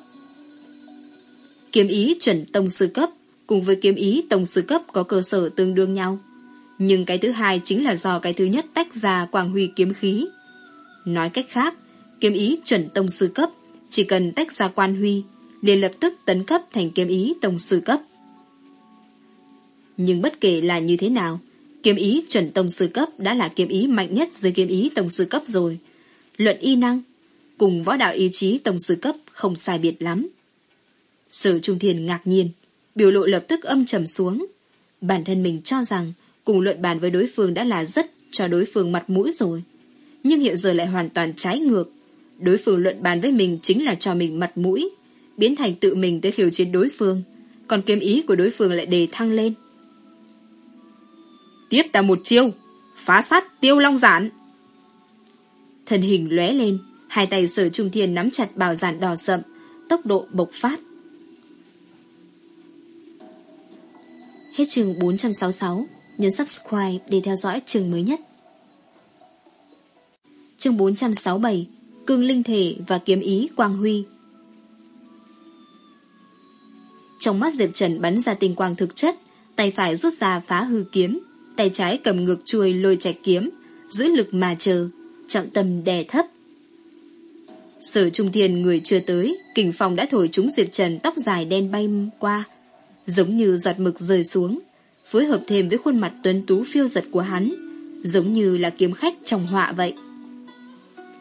Kiếm ý chuẩn tông sư cấp cùng với kiếm ý tông sư cấp có cơ sở tương đương nhau. Nhưng cái thứ hai chính là do cái thứ nhất tách ra quang huy kiếm khí. Nói cách khác, kiếm ý chuẩn tông sư cấp chỉ cần tách ra quan huy, liền lập tức tấn cấp thành kiếm ý tông sư cấp. Nhưng bất kể là như thế nào, kiếm ý chuẩn tông sư cấp đã là kiếm ý mạnh nhất dưới kiếm ý tông sư cấp rồi. Luận y năng, cùng võ đạo ý chí tông sư cấp không sai biệt lắm. Sở Trung thiền ngạc nhiên, biểu lộ lập tức âm trầm xuống. Bản thân mình cho rằng cùng luận bàn với đối phương đã là rất cho đối phương mặt mũi rồi. Nhưng hiện giờ lại hoàn toàn trái ngược. Đối phương luận bàn với mình chính là cho mình mặt mũi, biến thành tự mình tới khiêu chiến đối phương, còn kiếm ý của đối phương lại đề thăng lên. Tiếp ta một chiêu, phá sát tiêu long giản. Thân hình lóe lên, hai tay sở trung thiên nắm chặt bào giản đỏ sậm, tốc độ bộc phát. Hết chương 466, nhấn subscribe để theo dõi chương mới nhất. Chương 467, Cương Linh Thể và Kiếm Ý Quang Huy Trong mắt Diệp Trần bắn ra tinh quang thực chất, tay phải rút ra phá hư kiếm, tay trái cầm ngược chuôi lôi chạch kiếm, giữ lực mà chờ, trọng tâm đè thấp. Sở Trung Thiên người chưa tới, kình phong đã thổi trúng Diệp Trần tóc dài đen bay qua, giống như giọt mực rơi xuống, phối hợp thêm với khuôn mặt tuấn tú phiêu giật của hắn, giống như là kiếm khách trong họa vậy.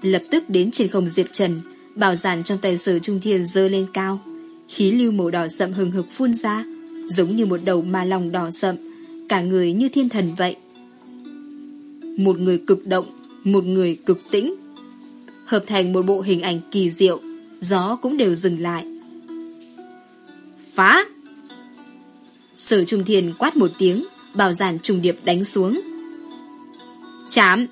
Lập tức đến trên không Diệp Trần, bảo giản trong tay sở Trung Thiên dơ lên cao, khí lưu màu đỏ sậm hừng hực phun ra, giống như một đầu ma lòng đỏ sậm, cả người như thiên thần vậy. Một người cực động, một người cực tĩnh, hợp thành một bộ hình ảnh kỳ diệu, gió cũng đều dừng lại. Phá! Sở Trung Thiên quát một tiếng, bảo giản trùng điệp đánh xuống. Chám!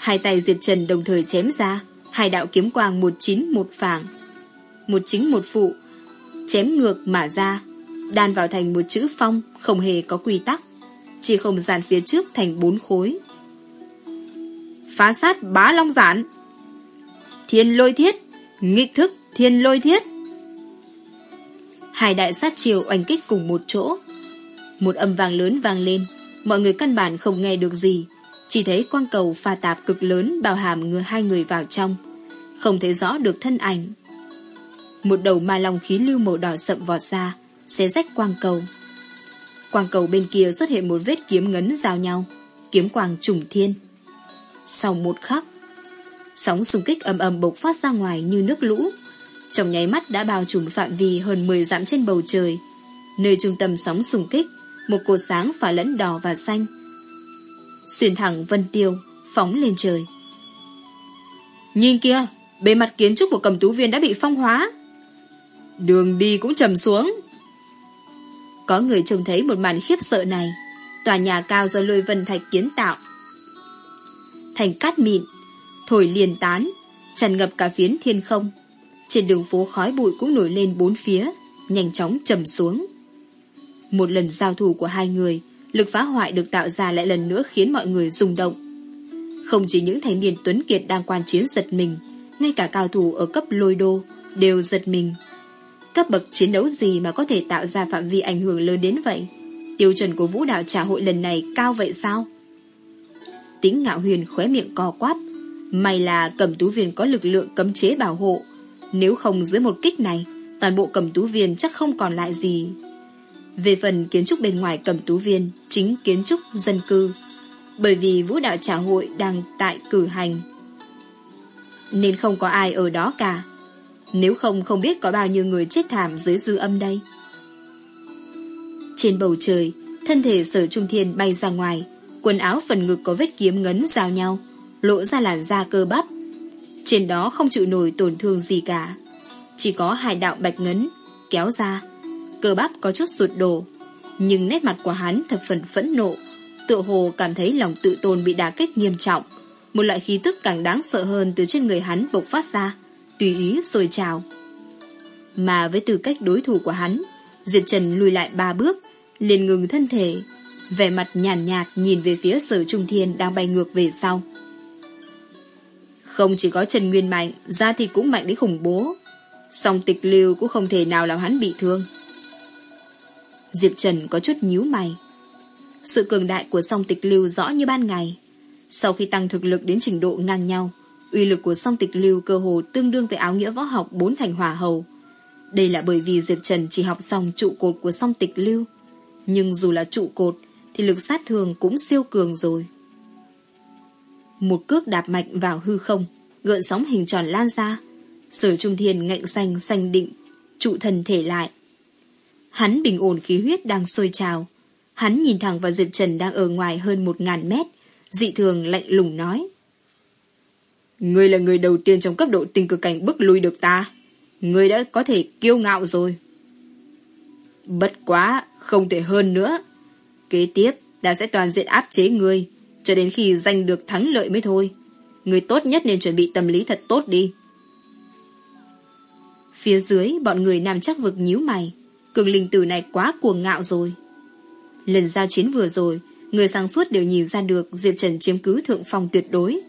Hai tay Diệp Trần đồng thời chém ra, hai đạo kiếm quang một chín một phảng. Một chính một phụ, chém ngược mà ra, đan vào thành một chữ phong, không hề có quy tắc. Chỉ không gian phía trước thành bốn khối. Phá sát bá long giản! Thiên lôi thiết, Nghịch thức thiên lôi thiết Hai đại sát chiều oanh kích cùng một chỗ Một âm vang lớn vang lên Mọi người căn bản không nghe được gì chỉ thấy quang cầu pha tạp cực lớn Bao hàm người hai người vào trong. Không thấy rõ được thân ảnh. Một đầu ma long khí lưu màu đỏ sậm vọt ra, Xé rách quang cầu. Quang cầu bên kia xuất hiện một vết kiếm ngấn giao nhau, Kiếm quang trùng thiên. Sau một khắc, Sóng xung kích ầm ầm bộc phát ra ngoài như nước lũ. Trong nháy mắt đã bao trùm phạm vi hơn 10 dặm trên bầu trời. Nơi trung tâm sóng xung kích, Một cột sáng pha lẫn đỏ và xanh. Xuyên thẳng vân tiêu, Phóng lên trời. Nhìn kia Bề mặt kiến trúc của cầm tú viên đã bị phong hóa. Đường đi cũng trầm xuống. Có người trông thấy một màn khiếp sợ này. Tòa nhà cao do lôi vân thạch kiến tạo. Thành cát mịn, Thổi liền tán, Tràn ngập cả phiến thiên không. Trên đường phố khói bụi cũng nổi lên bốn phía, Nhanh chóng trầm xuống. Một lần giao thủ của hai người Lực phá hoại được tạo ra lại lần nữa Khiến mọi người rung động. Không chỉ những thanh niên tuấn kiệt đang quan chiến giật mình, Ngay cả cao thủ ở cấp lôi đô Đều giật mình. Cấp bậc chiến đấu gì mà có thể tạo ra phạm vi ảnh hưởng lớn đến vậy? Tiêu chuẩn của vũ đạo trả hội lần này cao vậy sao? Tính ngạo huyền khóe miệng co quắp. May là cầm tú viên có lực lượng cấm chế bảo hộ. Nếu không dưới một kích này, Toàn bộ cầm tú viên chắc không còn lại gì. Về phần kiến trúc bên ngoài cầm tú viên Chính kiến trúc dân cư Bởi vì vũ đạo trả hội đang tại cử hành Nên không có ai ở đó cả Nếu không không biết có bao nhiêu người chết thảm dưới dư âm đây Trên bầu trời Thân thể sở trung thiên bay ra ngoài Quần áo phần ngực có vết kiếm ngấn giao nhau lộ ra làn da cơ bắp. Trên đó không chịu nổi tổn thương gì cả. Chỉ có hai đạo bạch ngấn, kéo ra. Cơ bắp có chút sụt đổ. Nhưng nét mặt của hắn thật phần phẫn nộ. Tựa hồ cảm thấy lòng tự tôn bị đả kích nghiêm trọng. Một loại khí tức càng đáng sợ hơn từ trên người hắn bộc phát ra. Tùy ý sôi trào. Mà với tư cách đối thủ của hắn, Diệp Trần lùi lại ba bước, liền ngừng thân thể, vẻ mặt nhàn nhạt, nhạt nhìn về phía sở trung thiên đang bay ngược về sau. Không chỉ có Trần Nguyên mạnh, ra thì cũng mạnh đến khủng bố. Song tịch lưu cũng không thể nào làm hắn bị thương. Diệp Trần có chút nhíu mày. Sự cường đại của song tịch lưu rõ như ban ngày. Sau khi tăng thực lực đến trình độ ngang nhau, uy lực của song tịch lưu cơ hồ tương đương với áo nghĩa võ học bốn thành hỏa hầu. Đây là bởi vì Diệp Trần chỉ học xong trụ cột của song tịch lưu. Nhưng dù là trụ cột, thì lực sát thường cũng siêu cường rồi. Một cước đạp mạnh vào hư không, gợn sóng hình tròn lan ra. Sở trung thiên ngạnh xanh xanh định, trụ thần thể lại. Hắn bình ổn khí huyết đang sôi trào. Hắn nhìn thẳng vào Diệp Trần đang ở ngoài hơn một ngàn mét, dị thường lạnh lùng nói. Ngươi là người đầu tiên trong cấp độ tình cực cảnh bức lui được ta. Ngươi đã có thể kiêu ngạo rồi. Bất quá, không thể hơn nữa. Kế tiếp, ta sẽ toàn diện áp chế ngươi, cho đến khi giành được thắng lợi mới thôi. Người tốt nhất nên chuẩn bị tâm lý thật tốt đi. Phía dưới, bọn người nam chắc vực nhíu mày. Cường linh tử này quá cuồng ngạo rồi. Lần giao chiến vừa rồi, người sáng suốt đều nhìn ra được Diệp Trần chiếm cứ thượng phong tuyệt đối.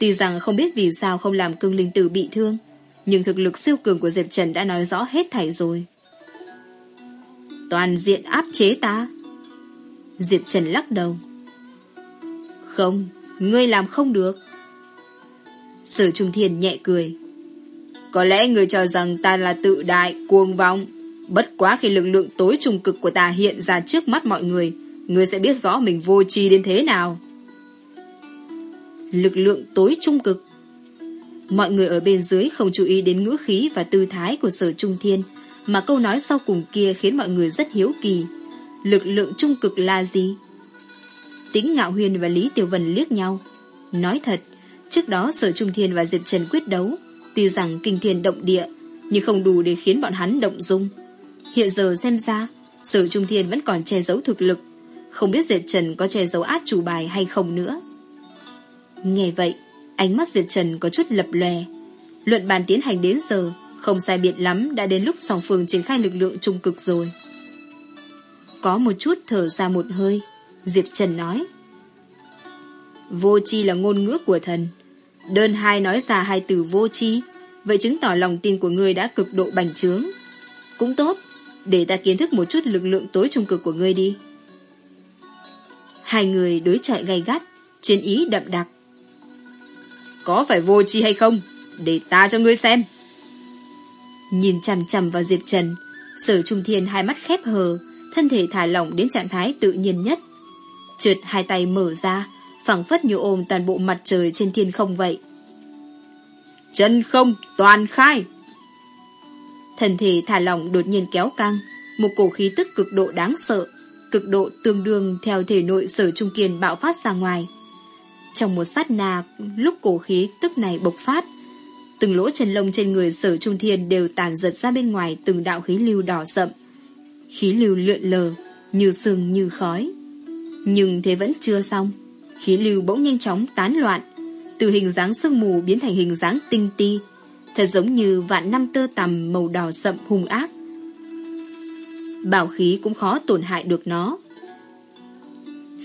Tuy rằng không biết vì sao không làm cương linh tử bị thương, nhưng thực lực siêu cường của Diệp Trần đã nói rõ hết thảy rồi. Toàn diện áp chế ta. Diệp Trần lắc đầu. Không, ngươi làm không được. Sở Trung Thiên nhẹ cười. Có lẽ ngươi cho rằng ta là tự đại, cuồng vọng. Bất quá khi lực lượng tối trung cực của ta hiện ra trước mắt mọi người, ngươi sẽ biết rõ mình vô tri đến thế nào. Lực lượng tối trung cực Mọi người ở bên dưới không chú ý đến ngữ khí và tư thái của sở trung thiên, mà câu nói sau cùng kia khiến mọi người rất hiếu kỳ. Lực lượng trung cực là gì? Tính Ngạo Huyền và Lý Tiểu Vân liếc nhau. Nói thật, trước đó Sở Trung Thiên và Diệp Trần quyết đấu, tuy rằng kinh thiên động địa, nhưng không đủ để khiến bọn hắn động dung. Hiện giờ xem ra, Sở Trung Thiên vẫn còn che giấu thực lực, không biết Diệp Trần có che giấu át chủ bài hay không nữa. Nghe vậy, ánh mắt Diệp Trần có chút lập lè. Luận bàn tiến hành đến giờ, không sai biệt lắm đã đến lúc song phương triển khai lực lượng trung cực rồi. Có một chút thở ra một hơi, Diệp Trần nói. Vô chi là ngôn ngữ của thần. Đơn hai nói ra hai từ vô chi, Vậy chứng tỏ lòng tin của người đã cực độ bành trướng. Cũng tốt, để ta kiến thức một chút lực lượng tối trung cực của ngươi đi. Hai người đối chọi gay gắt, chiến ý đậm đặc. Có phải vô chi hay không? Để ta cho ngươi xem. Nhìn chằm chằm vào Diệp Trần, sở trung thiên hai mắt khép hờ, thân thể thả lỏng đến trạng thái tự nhiên nhất. Trượt hai tay mở ra, phẳng phất như ôm toàn bộ mặt trời trên thiên không vậy. Chân không, toàn khai! Thần thể thả lỏng đột nhiên kéo căng, một cổ khí tức cực độ đáng sợ, cực độ tương đương theo thể nội sở trung kiên bạo phát ra ngoài. Trong một sát na, lúc cổ khí tức này bộc phát, từng lỗ chân lông trên người sở trung thiên đều tàn giật ra bên ngoài từng đạo khí lưu đỏ sậm. Khí lưu lượn lờ, như sương như khói. Nhưng thế vẫn chưa xong. Khí lưu bỗng nhanh chóng tán loạn, từ hình dáng sương mù biến thành hình dáng tinh ti, thật giống như vạn năm tơ tằm màu đỏ sậm hung ác. Bảo khí cũng khó tổn hại được nó.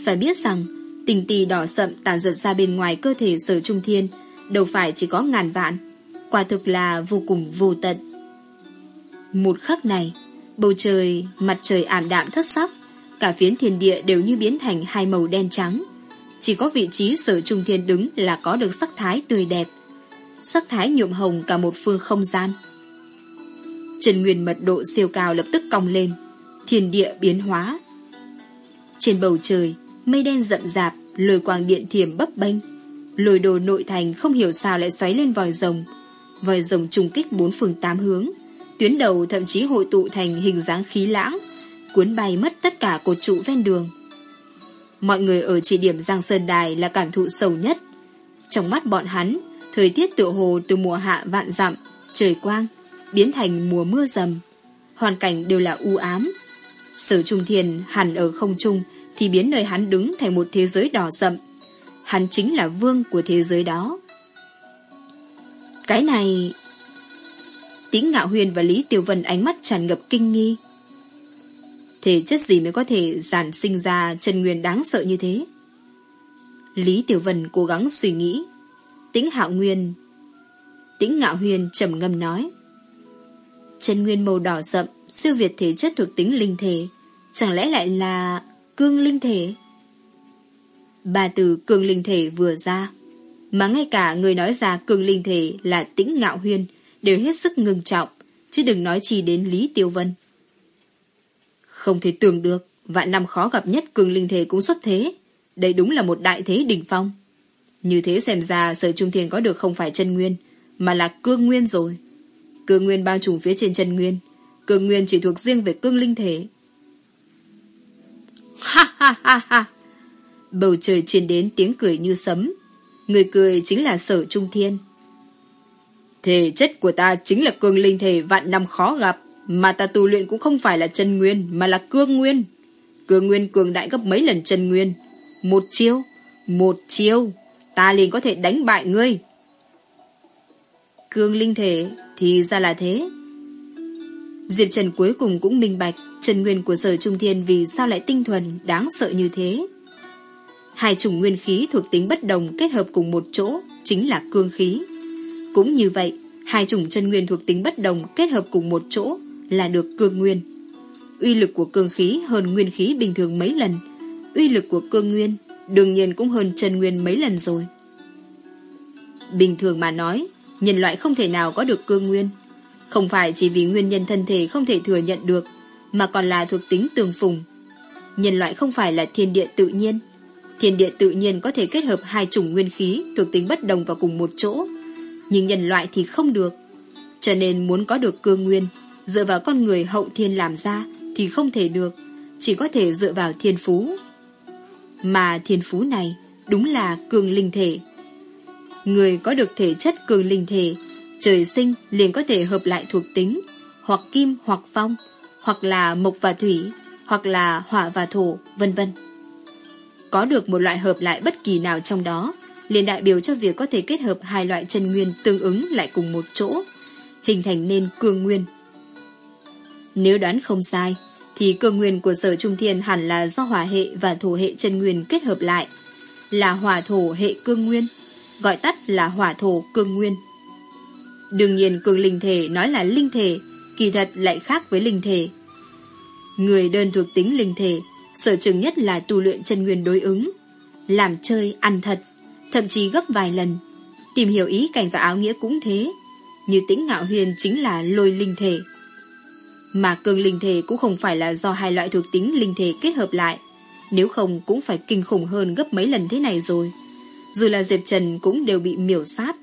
Phải biết rằng, tình tì đỏ sậm tàn giật ra bên ngoài cơ thể sở trung thiên, đâu phải chỉ có ngàn vạn, quả thực là vô cùng vô tận. Một khắc này, bầu trời, mặt trời ảm đạm thất sắc, cả phiến thiên địa đều như biến thành hai màu đen trắng. Chỉ có vị trí sở trung thiên đứng là có được sắc thái tươi đẹp. Sắc thái nhuộm hồng cả một phương không gian. Trần Nguyên mật độ siêu cao lập tức cong lên, thiên địa biến hóa. Trên bầu trời, mây đen rậm rạp, lôi quang điện thiểm bấp bênh. Lôi đồ nội thành không hiểu sao lại xoáy lên vòi rồng. Vòi rồng trùng kích bốn phương tám hướng. Tuyến đầu thậm chí hội tụ thành hình dáng khí lãng, cuốn bay mất tất cả cột trụ ven đường. Mọi người ở chỉ điểm Giang Sơn Đài là cảm thụ sâu nhất. Trong mắt bọn hắn, thời tiết tựa hồ từ mùa hạ vạn dặm, trời quang, biến thành mùa mưa rầm. Hoàn cảnh đều là u ám. Sở Trung Thiền hẳn ở không trung thì biến nơi hắn đứng thành một thế giới đỏ rậm. Hắn chính là vương của thế giới đó. Cái này... Tĩnh Ngạo Huyền và Lý Tiểu Vân ánh mắt tràn ngập kinh nghi. Thể chất gì mới có thể giản sinh ra chân nguyên đáng sợ như thế? Lý Tiểu Vân cố gắng suy nghĩ. Tĩnh Hạo Nguyên... Tĩnh Ngạo Huyền trầm ngâm nói. Chân nguyên màu đỏ rậm, siêu việt thể chất thuộc tính linh thể. Chẳng lẽ lại là cương linh thể? Ba từ cương linh thể vừa ra. Mà ngay cả người nói ra cương linh thể là tĩnh ngạo huyên đều hết sức ngừng trọng, chứ đừng nói chi đến Lý Tiêu Vân. Không thể tưởng được, vạn năm khó gặp nhất cường linh thể cũng xuất thế. Đây đúng là một đại thế đỉnh phong. Như thế xem ra sở trung thiên có được không phải chân nguyên, mà là cương nguyên rồi. Cương nguyên bao trùm phía trên chân nguyên. Cương nguyên chỉ thuộc riêng về cương linh thể. Ha ha ha ha! Bầu trời truyền đến tiếng cười như sấm. Người cười chính là sở trung thiên. Thể chất của ta chính là cương linh thể vạn năm khó gặp. Mà ta tu luyện cũng không phải là chân nguyên, mà là cương nguyên. Cương nguyên cường đại gấp mấy lần chân nguyên. Một chiêu, một chiêu, ta liền có thể đánh bại ngươi. Cương linh thể thì ra là thế. Diệt Trần cuối cùng cũng minh bạch trần nguyên của sở trung thiên vì sao lại tinh thuần, đáng sợ như thế. Hai chủng nguyên khí thuộc tính bất đồng kết hợp cùng một chỗ chính là cương khí. Cũng như vậy, hai chủng chân nguyên thuộc tính bất đồng kết hợp cùng một chỗ là được cương nguyên. Uy lực của cương khí hơn nguyên khí bình thường mấy lần. Uy lực của cương nguyên đương nhiên cũng hơn chân nguyên mấy lần rồi. Bình thường mà nói, nhân loại không thể nào có được cương nguyên. Không phải chỉ vì nguyên nhân thân thể không thể thừa nhận được, mà còn là thuộc tính tường phùng. Nhân loại không phải là thiên địa tự nhiên. Thiên địa tự nhiên có thể kết hợp hai chủng nguyên khí thuộc tính bất đồng vào cùng một chỗ. Nhưng nhân loại thì không được. Cho nên muốn có được cương nguyên dựa vào con người hậu thiên làm ra thì không thể được, chỉ có thể dựa vào thiên phú. Mà thiên phú này đúng là cường linh thể. Người có được thể chất cường linh thể, trời sinh liền có thể hợp lại thuộc tính, hoặc kim hoặc phong, hoặc là mộc và thủy, hoặc là hỏa và thổ, vân vân. Có được một loại hợp lại bất kỳ nào trong đó, liền đại biểu cho việc có thể kết hợp hai loại chân nguyên tương ứng lại cùng một chỗ, hình thành nên cường nguyên nếu đoán không sai, thì cơ nguyên của sở trung thiên hẳn là do hỏa hệ và thổ hệ chân nguyên kết hợp lại, là hỏa thổ hệ cương nguyên, gọi tắt là hỏa thổ cương nguyên. Đương nhiên cường linh thể nói là linh thể, kỳ thật lại khác với linh thể. Người đơn thuộc tính linh thể, sở trường nhất là tu luyện chân nguyên đối ứng, làm chơi, ăn thật, thậm chí gấp vài lần. Tìm hiểu ý cảnh và áo nghĩa cũng thế, như tĩnh ngạo huyền chính là lôi linh thể. Mà cường linh thể cũng không phải là do hai loại thuộc tính linh thể kết hợp lại, nếu không cũng phải kinh khủng hơn gấp mấy lần thế này rồi. Dù là Diệp Trần cũng đều bị miểu sát.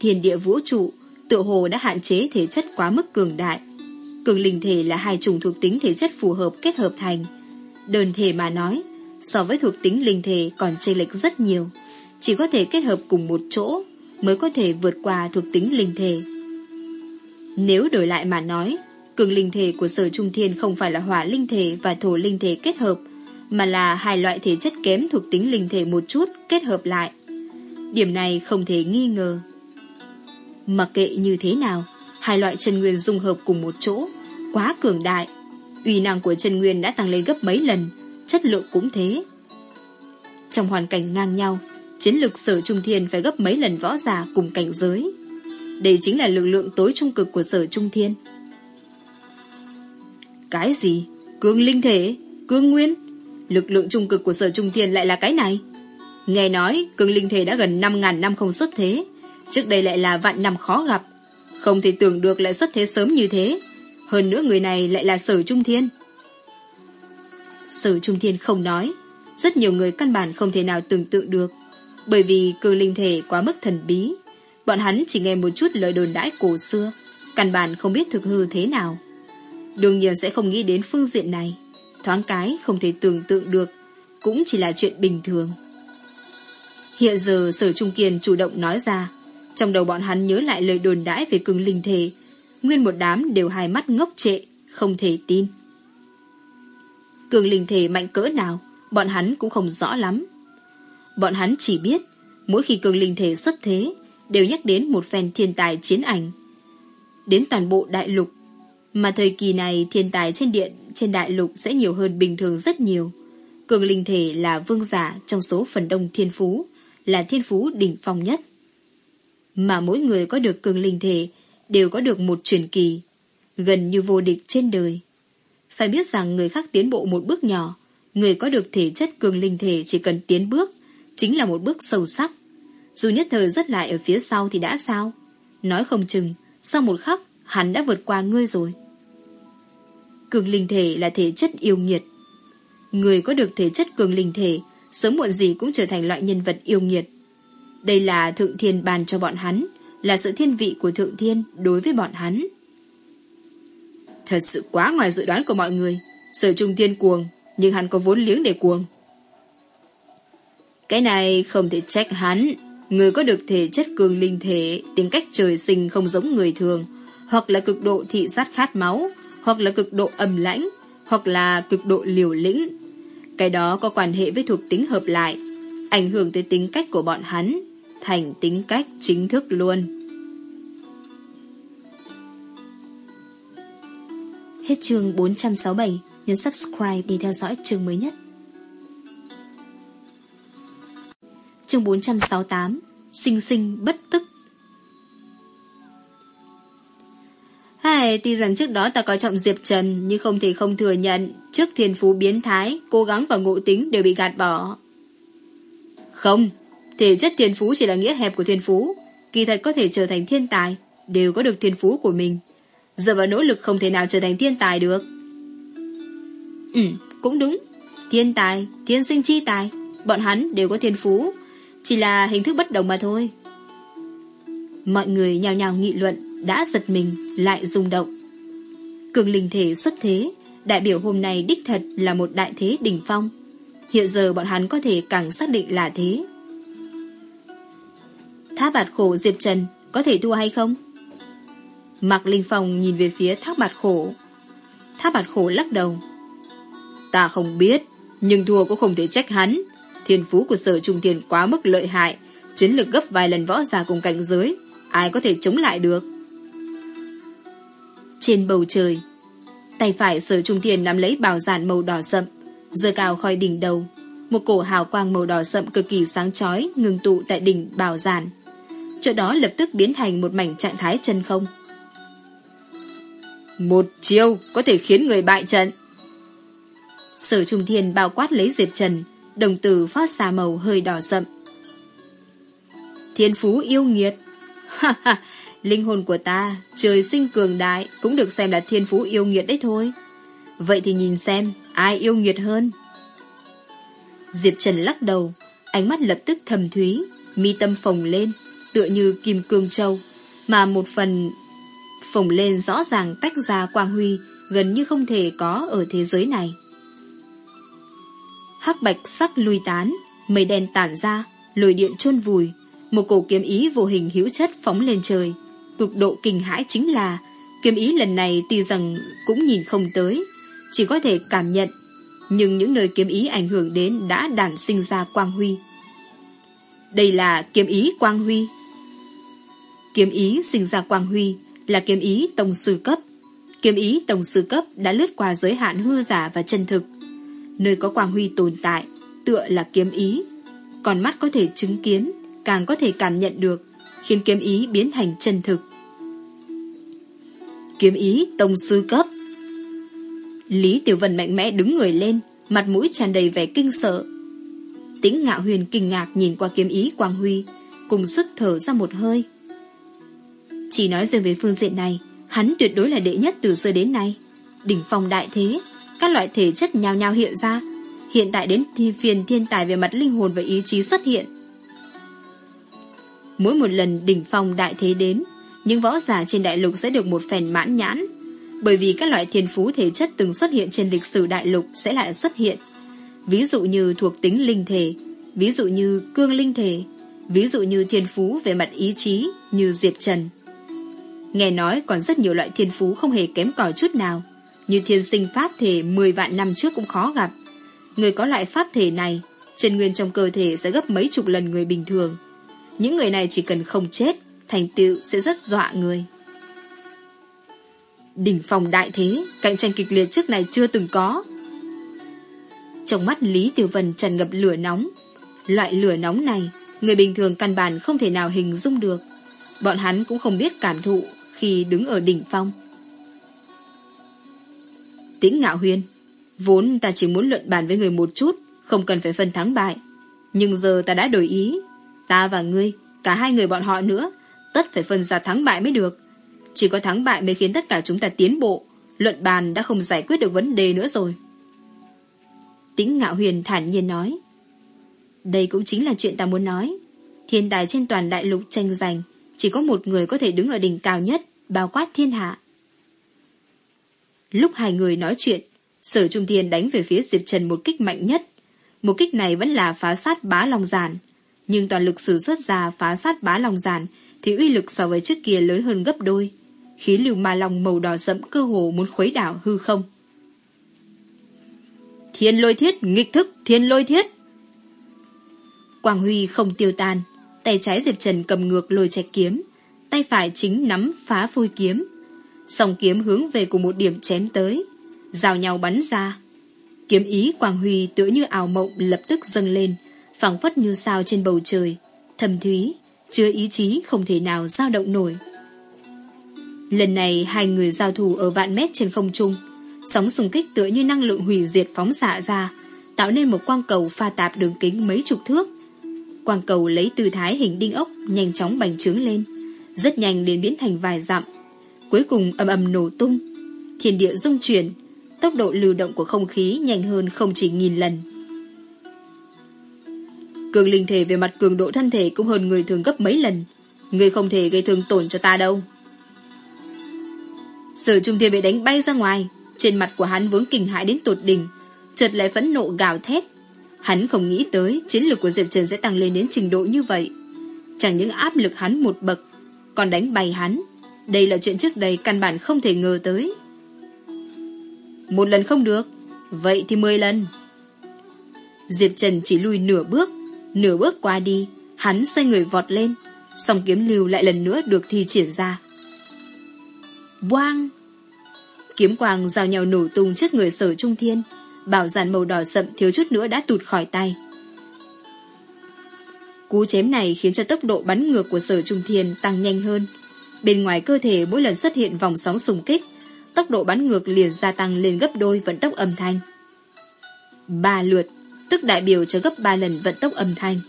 Thiên địa vũ trụ tựa hồ đã hạn chế thể chất quá mức cường đại. Cường linh thể là hai chủng thuộc tính thể chất phù hợp kết hợp thành. Đơn thể mà nói, so với thuộc tính linh thể còn chênh lệch rất nhiều. Chỉ có thể kết hợp cùng một chỗ mới có thể vượt qua thuộc tính linh thể. Nếu đổi lại mà nói, cường linh thể của sở trung thiên không phải là hỏa linh thể và thổ linh thể kết hợp, mà là hai loại thể chất kém thuộc tính linh thể một chút kết hợp lại. Điểm này không thể nghi ngờ. Mặc kệ như thế nào, hai loại chân nguyên dung hợp cùng một chỗ, quá cường đại. Uy năng của chân nguyên đã tăng lên gấp mấy lần, chất lượng cũng thế. Trong hoàn cảnh ngang nhau, chiến lực sở trung thiên phải gấp mấy lần võ giả cùng cảnh giới. Đây chính là lực lượng tối trung cực của sở trung thiên. Cái gì? Cương linh thể? Cương nguyên? Lực lượng trung cực của sở trung thiên lại là cái này? Nghe nói, cương linh thể đã gần 5.000 năm không xuất thế. Trước đây lại là vạn năm khó gặp. Không thể tưởng được lại xuất thế sớm như thế. Hơn nữa người này lại là sở trung thiên. Sở trung thiên không nói. Rất nhiều người căn bản không thể nào tưởng tượng được. Bởi vì cương linh thể quá mức thần bí. Bọn hắn chỉ nghe một chút lời đồn đãi cổ xưa. Căn bản không biết thực hư thế nào. Đương nhiên sẽ không nghĩ đến phương diện này. Thoáng cái không thể tưởng tượng được. Cũng chỉ là chuyện bình thường. Hiện giờ sở trung kiên chủ động nói ra trong đầu bọn hắn nhớ lại lời đồn đãi về cường linh thể, nguyên một đám đều hai mắt ngốc trệ, không thể tin. Cường linh thể mạnh cỡ nào, bọn hắn cũng không rõ lắm. Bọn hắn chỉ biết, mỗi khi cường linh thể xuất thế, đều nhắc đến một phen thiên tài chiến ảnh. Đến toàn bộ đại lục, mà thời kỳ này thiên tài trên điện trên đại lục sẽ nhiều hơn bình thường rất nhiều. Cường linh thể là vương giả trong số phần đông thiên phú, là thiên phú đỉnh phong nhất mà mỗi người có được cường linh thể đều có được một truyền kỳ, gần như vô địch trên đời. Phải biết rằng người khác tiến bộ một bước nhỏ, người có được thể chất cường linh thể chỉ cần tiến bước, chính là một bước sâu sắc. Dù nhất thời rất lại ở phía sau thì đã sao? Nói không chừng, sau một khắc, hắn đã vượt qua ngươi rồi. Cường linh thể là thể chất yêu nghiệt. Người có được thể chất cường linh thể, sớm muộn gì cũng trở thành loại nhân vật yêu nghiệt. Đây là thượng thiên bàn cho bọn hắn, là sự thiên vị của thượng thiên đối với bọn hắn. Thật sự quá ngoài dự đoán của mọi người. Sở trung thiên cuồng, nhưng hắn có vốn liếng để cuồng. Cái này không thể trách hắn. Người có được thể chất cường linh thể, tính cách trời sinh không giống người thường, hoặc là cực độ thị sát khát máu, hoặc là cực độ âm lãnh, hoặc là cực độ liều lĩnh. Cái đó có quan hệ với thuộc tính hợp lại, ảnh hưởng tới tính cách của bọn hắn thành tính cách chính thức luôn. Hết chương 467, nhấn subscribe để theo dõi chương mới nhất. Chương 468, sinh sinh bất tức. Hai, tuy rằng trước đó ta coi trọng Diệp Trần, nhưng không thể không thừa nhận, trước thiên phú biến thái, cố gắng và ngộ tính đều bị gạt bỏ. Không, Thể chất thiên phú chỉ là nghĩa hẹp của thiên phú Kỳ thật có thể trở thành thiên tài Đều có được thiên phú của mình Giờ vào nỗ lực không thể nào trở thành thiên tài được Ừ, cũng đúng Thiên tài, thiên sinh chi tài Bọn hắn đều có thiên phú chỉ là hình thức bất đồng mà thôi Mọi người nhào nhào nghị luận Đã giật mình, lại rung động Cường linh thể xuất thế Đại biểu hôm nay đích thật là một đại thế đỉnh phong Hiện giờ bọn hắn có thể càng xác định là thế Tháp bạt khổ Diệp Trần có thể thua hay không? Mạc Linh Phong nhìn về phía tháp bạt khổ. Tháp bạt khổ lắc đầu. Ta không biết, nhưng thua cũng không thể trách hắn. Thiên phú của sở trung thiên quá mức lợi hại, chiến lực gấp vài lần võ giả cùng cảnh giới, ai có thể chống lại được. Trên bầu trời, tay phải sở trung thiên nắm lấy bào giản màu đỏ sậm, giơ cao khỏi đỉnh đầu. Một cổ hào quang màu đỏ sậm cực kỳ sáng chói ngừng tụ tại đỉnh bào giản chỗ đó lập tức biến thành một mảnh trạng thái chân không. Một chiêu có thể khiến người bại trận. Sở Trung Thiên bao quát lấy Diệp Trần, đồng tử phát xà màu hơi đỏ rậm. Thiên phú yêu nghiệt. Ha ha, linh hồn của ta, trời sinh cường đại, cũng được xem là thiên phú yêu nghiệt đấy thôi. Vậy thì nhìn xem, ai yêu nghiệt hơn? Diệp Trần lắc đầu, ánh mắt lập tức thầm thúy, mi tâm phồng lên, tựa như kim cương châu, mà một phần phồng lên rõ ràng tách ra quang huy gần như không thể có ở thế giới này. Hắc bạch sắc lui tán, mây đen tản ra, lồi điện chôn vùi, một cổ kiếm ý vô hình hữu chất phóng lên trời. Cực độ kinh hãi chính là kiếm ý lần này tuy rằng cũng nhìn không tới, chỉ có thể cảm nhận, nhưng những nơi kiếm ý ảnh hưởng đến đã đản sinh ra quang huy. Đây là kiếm ý quang huy. Kiếm ý sinh ra quang huy là kiếm ý tông sư cấp. Kiếm ý tổng sư cấp đã lướt qua giới hạn hư giả và chân thực. Nơi có quang huy tồn tại, tựa là kiếm ý. Còn mắt có thể chứng kiến, càng có thể cảm nhận được, khiến kiếm ý biến thành chân thực. Kiếm ý tông sư cấp Lý Tiểu Vân mạnh mẽ đứng người lên, mặt mũi tràn đầy vẻ kinh sợ. Tĩnh ngạo huyền kinh ngạc nhìn qua kiếm ý Quang Huy, cùng sức thở ra một hơi. Chỉ nói riêng về phương diện này, hắn tuyệt đối là đệ nhất từ xưa đến nay. Đỉnh phong đại thế, các loại thể chất nhào nhào hiện ra, hiện tại đến phiền thiên tài về mặt linh hồn và ý chí xuất hiện. Mỗi một lần đỉnh phong đại thế đến, những võ giả trên đại lục sẽ được một phèn mãn nhãn, bởi vì các loại thiên phú thể chất từng xuất hiện trên lịch sử đại lục sẽ lại xuất hiện. Ví dụ như thuộc tính linh thể, ví dụ như cương linh thể, ví dụ như thiên phú về mặt ý chí như Diệp Trần. Nghe nói còn rất nhiều loại thiên phú không hề kém cỏi chút nào, như thiên sinh pháp thể 10 vạn năm trước cũng khó gặp. Người có loại pháp thể này, chân nguyên trong cơ thể sẽ gấp mấy chục lần người bình thường. Những người này chỉ cần không chết, thành tựu sẽ rất dọa người. Đỉnh phòng đại thế, cạnh tranh kịch liệt trước này chưa từng có. Trong mắt Lý Tiểu Vân tràn ngập lửa nóng. Loại lửa nóng này, người bình thường căn bản không thể nào hình dung được. Bọn hắn cũng không biết cảm thụ khi đứng ở đỉnh phong. Tĩnh ngạo huyền, vốn ta chỉ muốn luận bàn với người một chút, không cần phải phân thắng bại. Nhưng giờ ta đã đổi ý. Ta và ngươi, cả hai người bọn họ nữa, tất phải phân ra thắng bại mới được. Chỉ có thắng bại mới khiến tất cả chúng ta tiến bộ. Luận bàn đã không giải quyết được vấn đề nữa rồi. Tĩnh ngạo huyền thản nhiên nói. Đây cũng chính là chuyện ta muốn nói. Thiên tài trên toàn đại lục tranh giành, chỉ có một người có thể đứng ở đỉnh cao nhất, bao quát thiên hạ. Lúc hai người nói chuyện, sở trung thiên đánh về phía Diệp Trần một kích mạnh nhất. Một kích này vẫn là phá sát bá long giản. Nhưng toàn lực sử xuất ra phá sát bá long giản thì uy lực so với trước kia lớn hơn gấp đôi. Khí lưu ma long màu đỏ rậm cơ hồ muốn khuấy đảo hư không. Thiên lôi thiết, nghịch thức, thiên lôi thiết. Quang Huy không tiêu tan, tay trái Diệp Trần cầm ngược lôi trạch kiếm, tay phải chính nắm phá phôi kiếm. Song kiếm hướng về cùng một điểm chém tới, giao nhau bắn ra. Kiếm ý Quang Huy tựa như ảo mộng lập tức dâng lên, phẳng phất như sao trên bầu trời, thầm thúy, chưa ý chí không thể nào dao động nổi. Lần này hai người giao thủ ở vạn mét trên không trung, sóng xung kích tựa như năng lượng hủy diệt phóng xạ ra, tạo nên một quang cầu pha tạp đường kính mấy chục thước. Quang cầu lấy tư thái hình đinh ốc nhanh chóng bành trướng lên, rất nhanh đến biến thành vài dặm. Cuối cùng âm ầm nổ tung, thiên địa rung chuyển, tốc độ lưu động của không khí nhanh hơn không chỉ nghìn lần. Cường linh thể về mặt cường độ thân thể cũng hơn người thường gấp mấy lần. Người không thể gây thương tổn cho ta đâu. Sở trung thiên bị đánh bay ra ngoài. Trên mặt của hắn vốn kinh hãi đến tột đỉnh. Chợt lại phẫn nộ gào thét. Hắn không nghĩ tới chiến lược của Diệp Trần sẽ tăng lên đến trình độ như vậy. Chẳng những áp lực hắn một bậc, còn đánh bay hắn. Đây là chuyện trước đây căn bản không thể ngờ tới. Một lần không được, vậy thì mười lần. Diệp Trần chỉ lùi nửa bước, Nửa bước qua đi, hắn xoay người vọt lên, song kiếm lưu lại lần nữa được thi triển ra. Boang! Kiếm quang giao nhau nổ tung trước người sở trung thiên, bảo giản màu đỏ sậm thiếu chút nữa đã tụt khỏi tay. Cú chém này khiến cho tốc độ bắn ngược của sở trung thiên tăng nhanh hơn. Bên ngoài cơ thể mỗi lần xuất hiện vòng sóng xung kích, tốc độ bắn ngược liền gia tăng lên gấp đôi vận tốc âm thanh. Ba lượt, tức đại biểu cho gấp ba lần vận tốc âm thanh.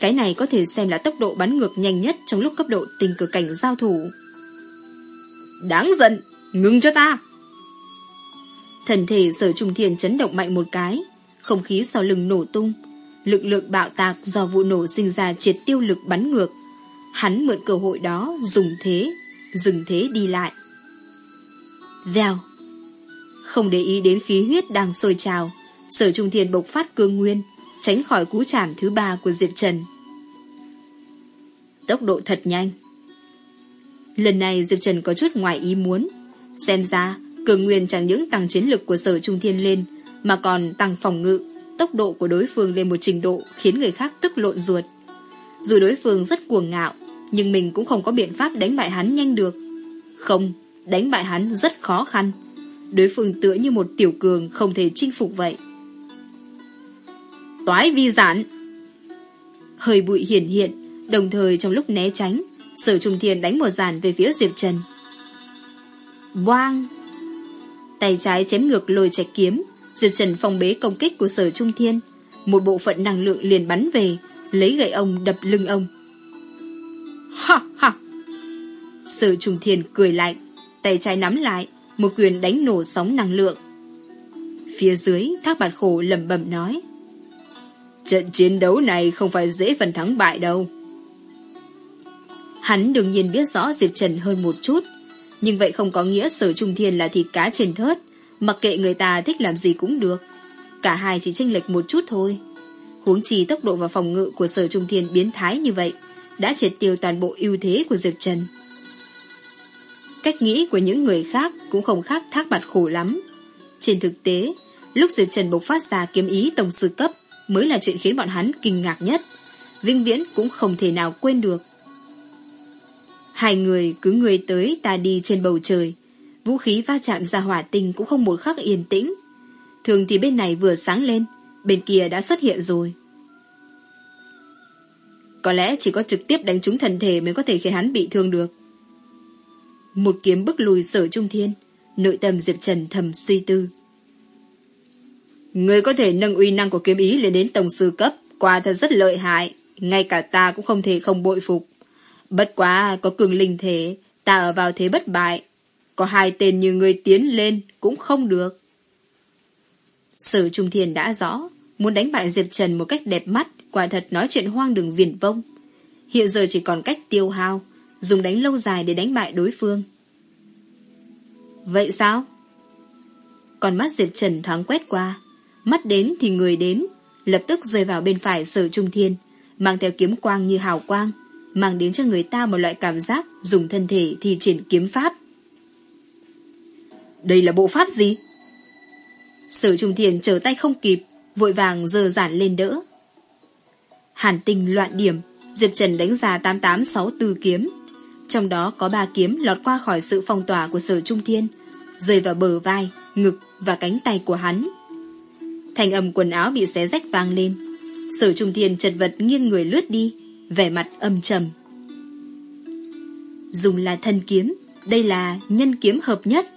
Cái này có thể xem là tốc độ bắn ngược nhanh nhất trong lúc cấp độ tình cờ cảnh giao thủ. Đáng giận, ngừng cho ta! Thần thể sở trung thiên chấn động mạnh một cái, không khí sau lưng nổ tung, lực lượng bạo tạc do vụ nổ sinh ra triệt tiêu lực bắn ngược. Hắn mượn cơ hội đó dùng thế, dừng thế đi lại. Vèo. Không để ý đến khí huyết đang sôi trào, sở trung thiên bộc phát cương nguyên, tránh khỏi cú chạm thứ ba của Diệp Trần. Tốc độ thật nhanh. Lần này Diệp Trần có chút ngoài ý muốn. Xem ra, cường nguyên chẳng những tăng chiến lực của sở trung thiên lên, mà còn tăng phòng ngự, tốc độ của đối phương lên một trình độ khiến người khác tức lộn ruột. Dù đối phương rất cuồng ngạo, nhưng mình cũng không có biện pháp đánh bại hắn nhanh được. Không, đánh bại hắn rất khó khăn. Đối phương tựa như một tiểu cường không thể chinh phục vậy. Toái vi giản Hơi bụi hiển hiện, đồng thời trong lúc né tránh, sở trung thiên đánh một giản về phía Diệp Trần. Boang! Tay trái chém ngược lôi chạy kiếm, Diệp Trần phong bế công kích của sở trung thiên. Một bộ phận năng lượng liền bắn về, lấy gậy ông đập lưng ông. Ha ha! Sở trùng thiền cười lạnh, tay trái nắm lại, một quyền đánh nổ sóng năng lượng. Phía dưới, thác bạt khổ lẩm bẩm nói. Trận chiến đấu này không phải dễ phần thắng bại đâu. Hắn đương nhiên biết rõ Diệp Trần hơn một chút, nhưng vậy không có nghĩa sở trung thiên là thịt cá trên thớt, mặc kệ người ta thích làm gì cũng được. Cả hai chỉ chênh lệch một chút thôi. Huống chi tốc độ và phòng ngự của sở trung thiên biến thái như vậy, đã triệt tiêu toàn bộ ưu thế của Diệp Trần. Cách nghĩ của những người khác cũng không khác thác bạt khổ lắm. Trên thực tế, lúc Diệp Trần bộc phát ra kiếm ý tổng sư cấp mới là chuyện khiến bọn hắn kinh ngạc nhất. Vinh Viễn cũng không thể nào quên được. Hai người cứ người tới ta đi trên bầu trời. Vũ khí va chạm ra hỏa tinh cũng không một khắc yên tĩnh. Thường thì bên này vừa sáng lên, bên kia đã xuất hiện rồi. Có lẽ chỉ có trực tiếp đánh trúng thần thể mới có thể khiến hắn bị thương được. Một kiếm bức lùi sở trung thiên, nội tâm Diệp Trần thầm suy tư. Người có thể nâng uy năng của kiếm ý lên đến tổng sư cấp, quả thật rất lợi hại, ngay cả ta cũng không thể không bội phục. Bất quá có cường linh thể, ta ở vào thế bất bại. Có hai tên như người tiến lên cũng không được. Sử Trung Thiên đã rõ, muốn đánh bại Diệp Trần một cách đẹp mắt, quả thật nói chuyện hoang đường viển vông. Hiện giờ chỉ còn cách tiêu hao, dùng đánh lâu dài để đánh bại đối phương. Vậy sao? Còn mắt Diệp Trần thoáng quét qua, mắt đến thì người đến, lập tức rơi vào bên phải sở trung thiên, mang theo kiếm quang như hào quang, mang đến cho người ta một loại cảm giác dùng thân thể thì triển kiếm pháp. Đây là bộ pháp gì? Sở trung thiên trở tay không kịp, vội vàng dơ giản lên đỡ. Hàn tình loạn điểm, Diệp Trần đánh ra 8864 kiếm. Trong đó có ba kiếm lọt qua khỏi sự phong tỏa của sở trung thiên, rơi vào bờ vai, ngực và cánh tay của hắn. Thành âm quần áo bị xé rách vang lên. Sở trung thiên chật vật nghiêng người lướt đi, vẻ mặt âm trầm. Dùng là thân kiếm, đây là nhân kiếm hợp nhất.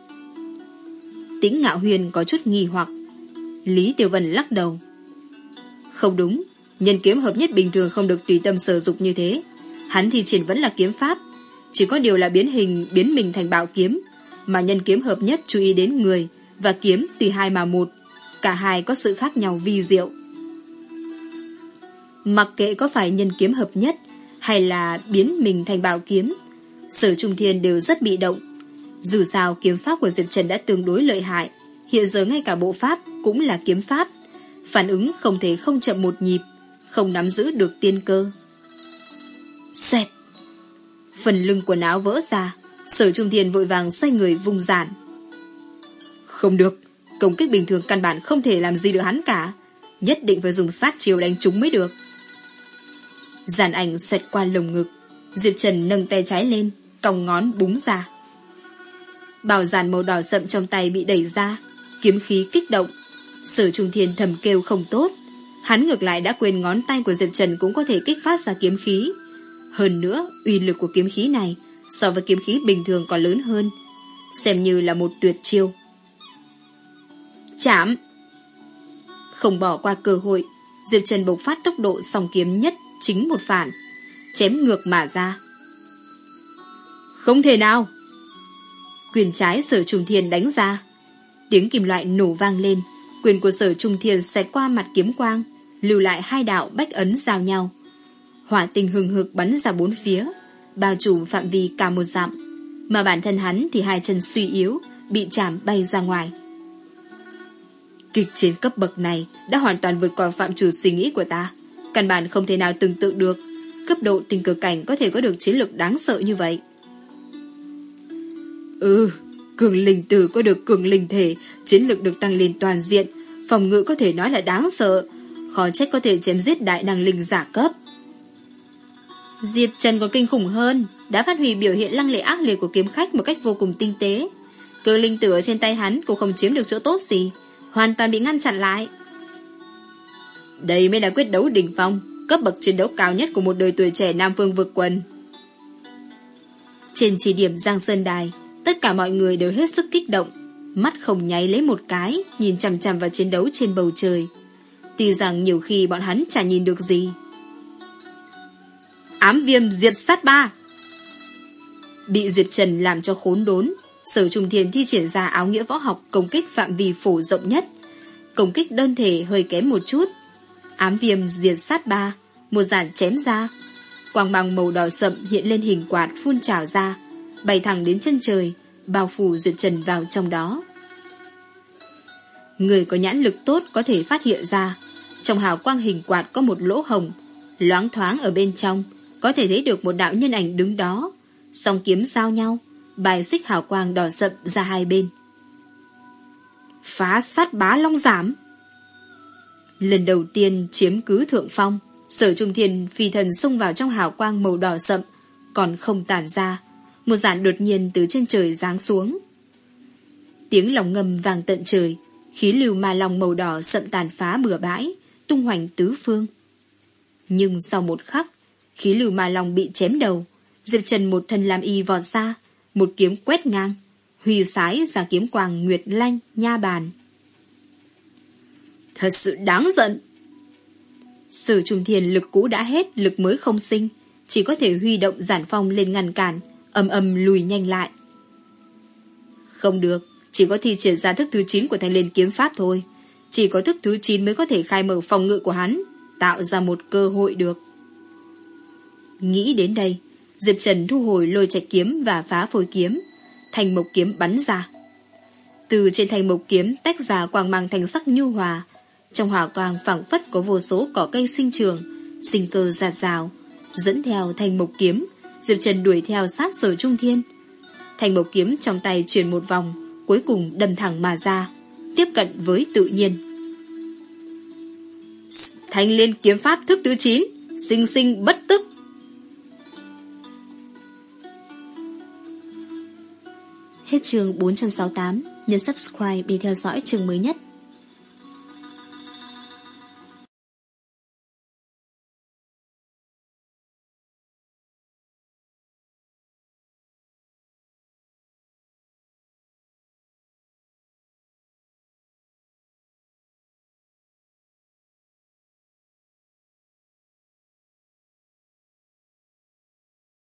Tĩnh ngạo huyền có chút nghi hoặc. Lý Tiểu Vân lắc đầu. Không đúng, nhân kiếm hợp nhất bình thường không được tùy tâm sở dục như thế. Hắn thì triển vẫn là kiếm pháp, chỉ có điều là biến hình, biến mình thành bạo kiếm, mà nhân kiếm hợp nhất chú ý đến người và kiếm tùy hai mà một. Cả hai có sự khác nhau vi diệu. Mặc kệ có phải nhân kiếm hợp nhất hay là biến mình thành bảo kiếm, sở trung thiên đều rất bị động. Dù sao kiếm pháp của Diệp Trần đã tương đối lợi hại, hiện giờ ngay cả bộ pháp cũng là kiếm pháp. Phản ứng không thể không chậm một nhịp, không nắm giữ được tiên cơ. xẹt Phần lưng quần áo vỡ ra, sở trung thiên vội vàng xoay người vùng giản. Không được, công kích bình thường căn bản không thể làm gì được hắn cả. Nhất định phải dùng sát chiều đánh chúng mới được. Giản ảnh xẹt qua lồng ngực. Diệp Trần nâng tay trái lên, còng ngón búng ra. Bảo giản màu đỏ sậm trong tay bị đẩy ra, kiếm khí kích động. Sở Trung Thiên thầm kêu không tốt. Hắn ngược lại đã quên ngón tay của Diệp Trần cũng có thể kích phát ra kiếm khí. Hơn nữa, uy lực của kiếm khí này so với kiếm khí bình thường còn lớn hơn. Xem như là một tuyệt chiêu. Chạm! Không bỏ qua cơ hội, Diệp Trần bộc phát tốc độ song kiếm nhất chính một phản. Chém ngược mà ra. Không thể nào! Quyền trái sở trùng thiên đánh ra. Tiếng kim loại nổ vang lên. Quyền của sở trùng thiên xẹt qua mặt kiếm quang lưu lại hai đạo bách ấn giao nhau. Hỏa tình hừng hực bắn ra bốn phía, bao trùm phạm vi cả một dặm, mà bản thân hắn thì hai chân suy yếu, bị chạm bay ra ngoài. Kịch chiến cấp bậc này đã hoàn toàn vượt qua phạm chủ suy nghĩ của ta. Căn bản không thể nào tưởng tượng được cấp độ tình cờ cảnh có thể có được chiến lược đáng sợ như vậy. Ừ, cường linh tử có được cường linh thể, chiến lược được tăng lên toàn diện, phòng ngự có thể nói là đáng sợ, khó trách có thể chém giết đại năng linh giả cấp. Diệp Trần còn kinh khủng hơn, đã phát huy biểu hiện lăng lệ ác liệt của kiếm khách một cách vô cùng tinh tế. Cơ linh tử ở trên tay hắn cũng không chiếm được chỗ tốt gì, hoàn toàn bị ngăn chặn lại. Đây mới là quyết đấu đỉnh phong, cấp bậc chiến đấu cao nhất của một đời tuổi trẻ Nam Phương vượt quần. Trên chỉ điểm Giang Sơn Đài, tất cả mọi người đều hết sức kích động, mắt không nháy lấy một cái, nhìn chằm chằm vào chiến đấu trên bầu trời. Tuy rằng nhiều khi bọn hắn chả nhìn được gì. Ám viêm diệt sát ba Bị Diệp Trần làm cho khốn đốn, Sở Trung Thiên thi triển ra áo nghĩa võ học công kích phạm vi phổ rộng nhất. Công kích đơn thể hơi kém một chút. Ám viêm diệt sát ba, một giản chém ra. Quang bằng màu đỏ sậm hiện lên hình quạt phun trào ra, bay thẳng đến chân trời, bao phủ Diệp Trần vào trong đó. Người có nhãn lực tốt có thể phát hiện ra trong hào quang hình quạt có một lỗ hồng, loáng thoáng ở bên trong, có thể thấy được một đạo nhân ảnh đứng đó, song kiếm giao nhau, bài xích hào quang đỏ sậm ra hai bên. Phá sát bá long giảm. Lần đầu tiên chiếm cứ thượng phong, sở trung thiên phi thần xông vào trong hào quang màu đỏ sậm, còn không tản ra, một giản đột nhiên từ trên trời giáng xuống. Tiếng lòng ngầm vàng tận trời, khí lưu ma lòng màu đỏ sậm tàn phá bừa bãi, tung hoành tứ phương. Nhưng sau một khắc, khí lưu ma long bị chém đầu, Diệp Trần một thân làm y vọt ra, một kiếm quét ngang, huy sái ra kiếm quàng nguyệt lanh nha bàn. Thật sự đáng giận. Sử trùng thiền lực cũ đã hết, lực mới không sinh, chỉ có thể huy động giản phong lên ngăn cản, âm âm lùi nhanh lại. Không được, chỉ có thi triển ra thức thứ 9 của thanh liên kiếm pháp thôi. Chỉ có thức thứ 9 mới có thể khai mở phòng ngự của hắn, tạo ra một cơ hội được. Nghĩ đến đây, Diệp Trần thu hồi lôi trạch kiếm và phá phôi kiếm, thành mộc kiếm bắn ra. Từ trên thành mộc kiếm tách ra quang mang thành sắc nhu hòa, trong hỏa quang phẳng phất có vô số cỏ cây sinh trường, sinh cơ giạt rào, dẫn theo thành mộc kiếm, Diệp Trần đuổi theo sát sở trung thiên. Thành mộc kiếm trong tay chuyển một vòng, cuối cùng đâm thẳng mà ra, tiếp cận với tự nhiên. Thanh liên kiếm pháp thức thứ 9, sinh sinh bất tức. Hết trường 468, nhấn subscribe để theo dõi trường mới nhất.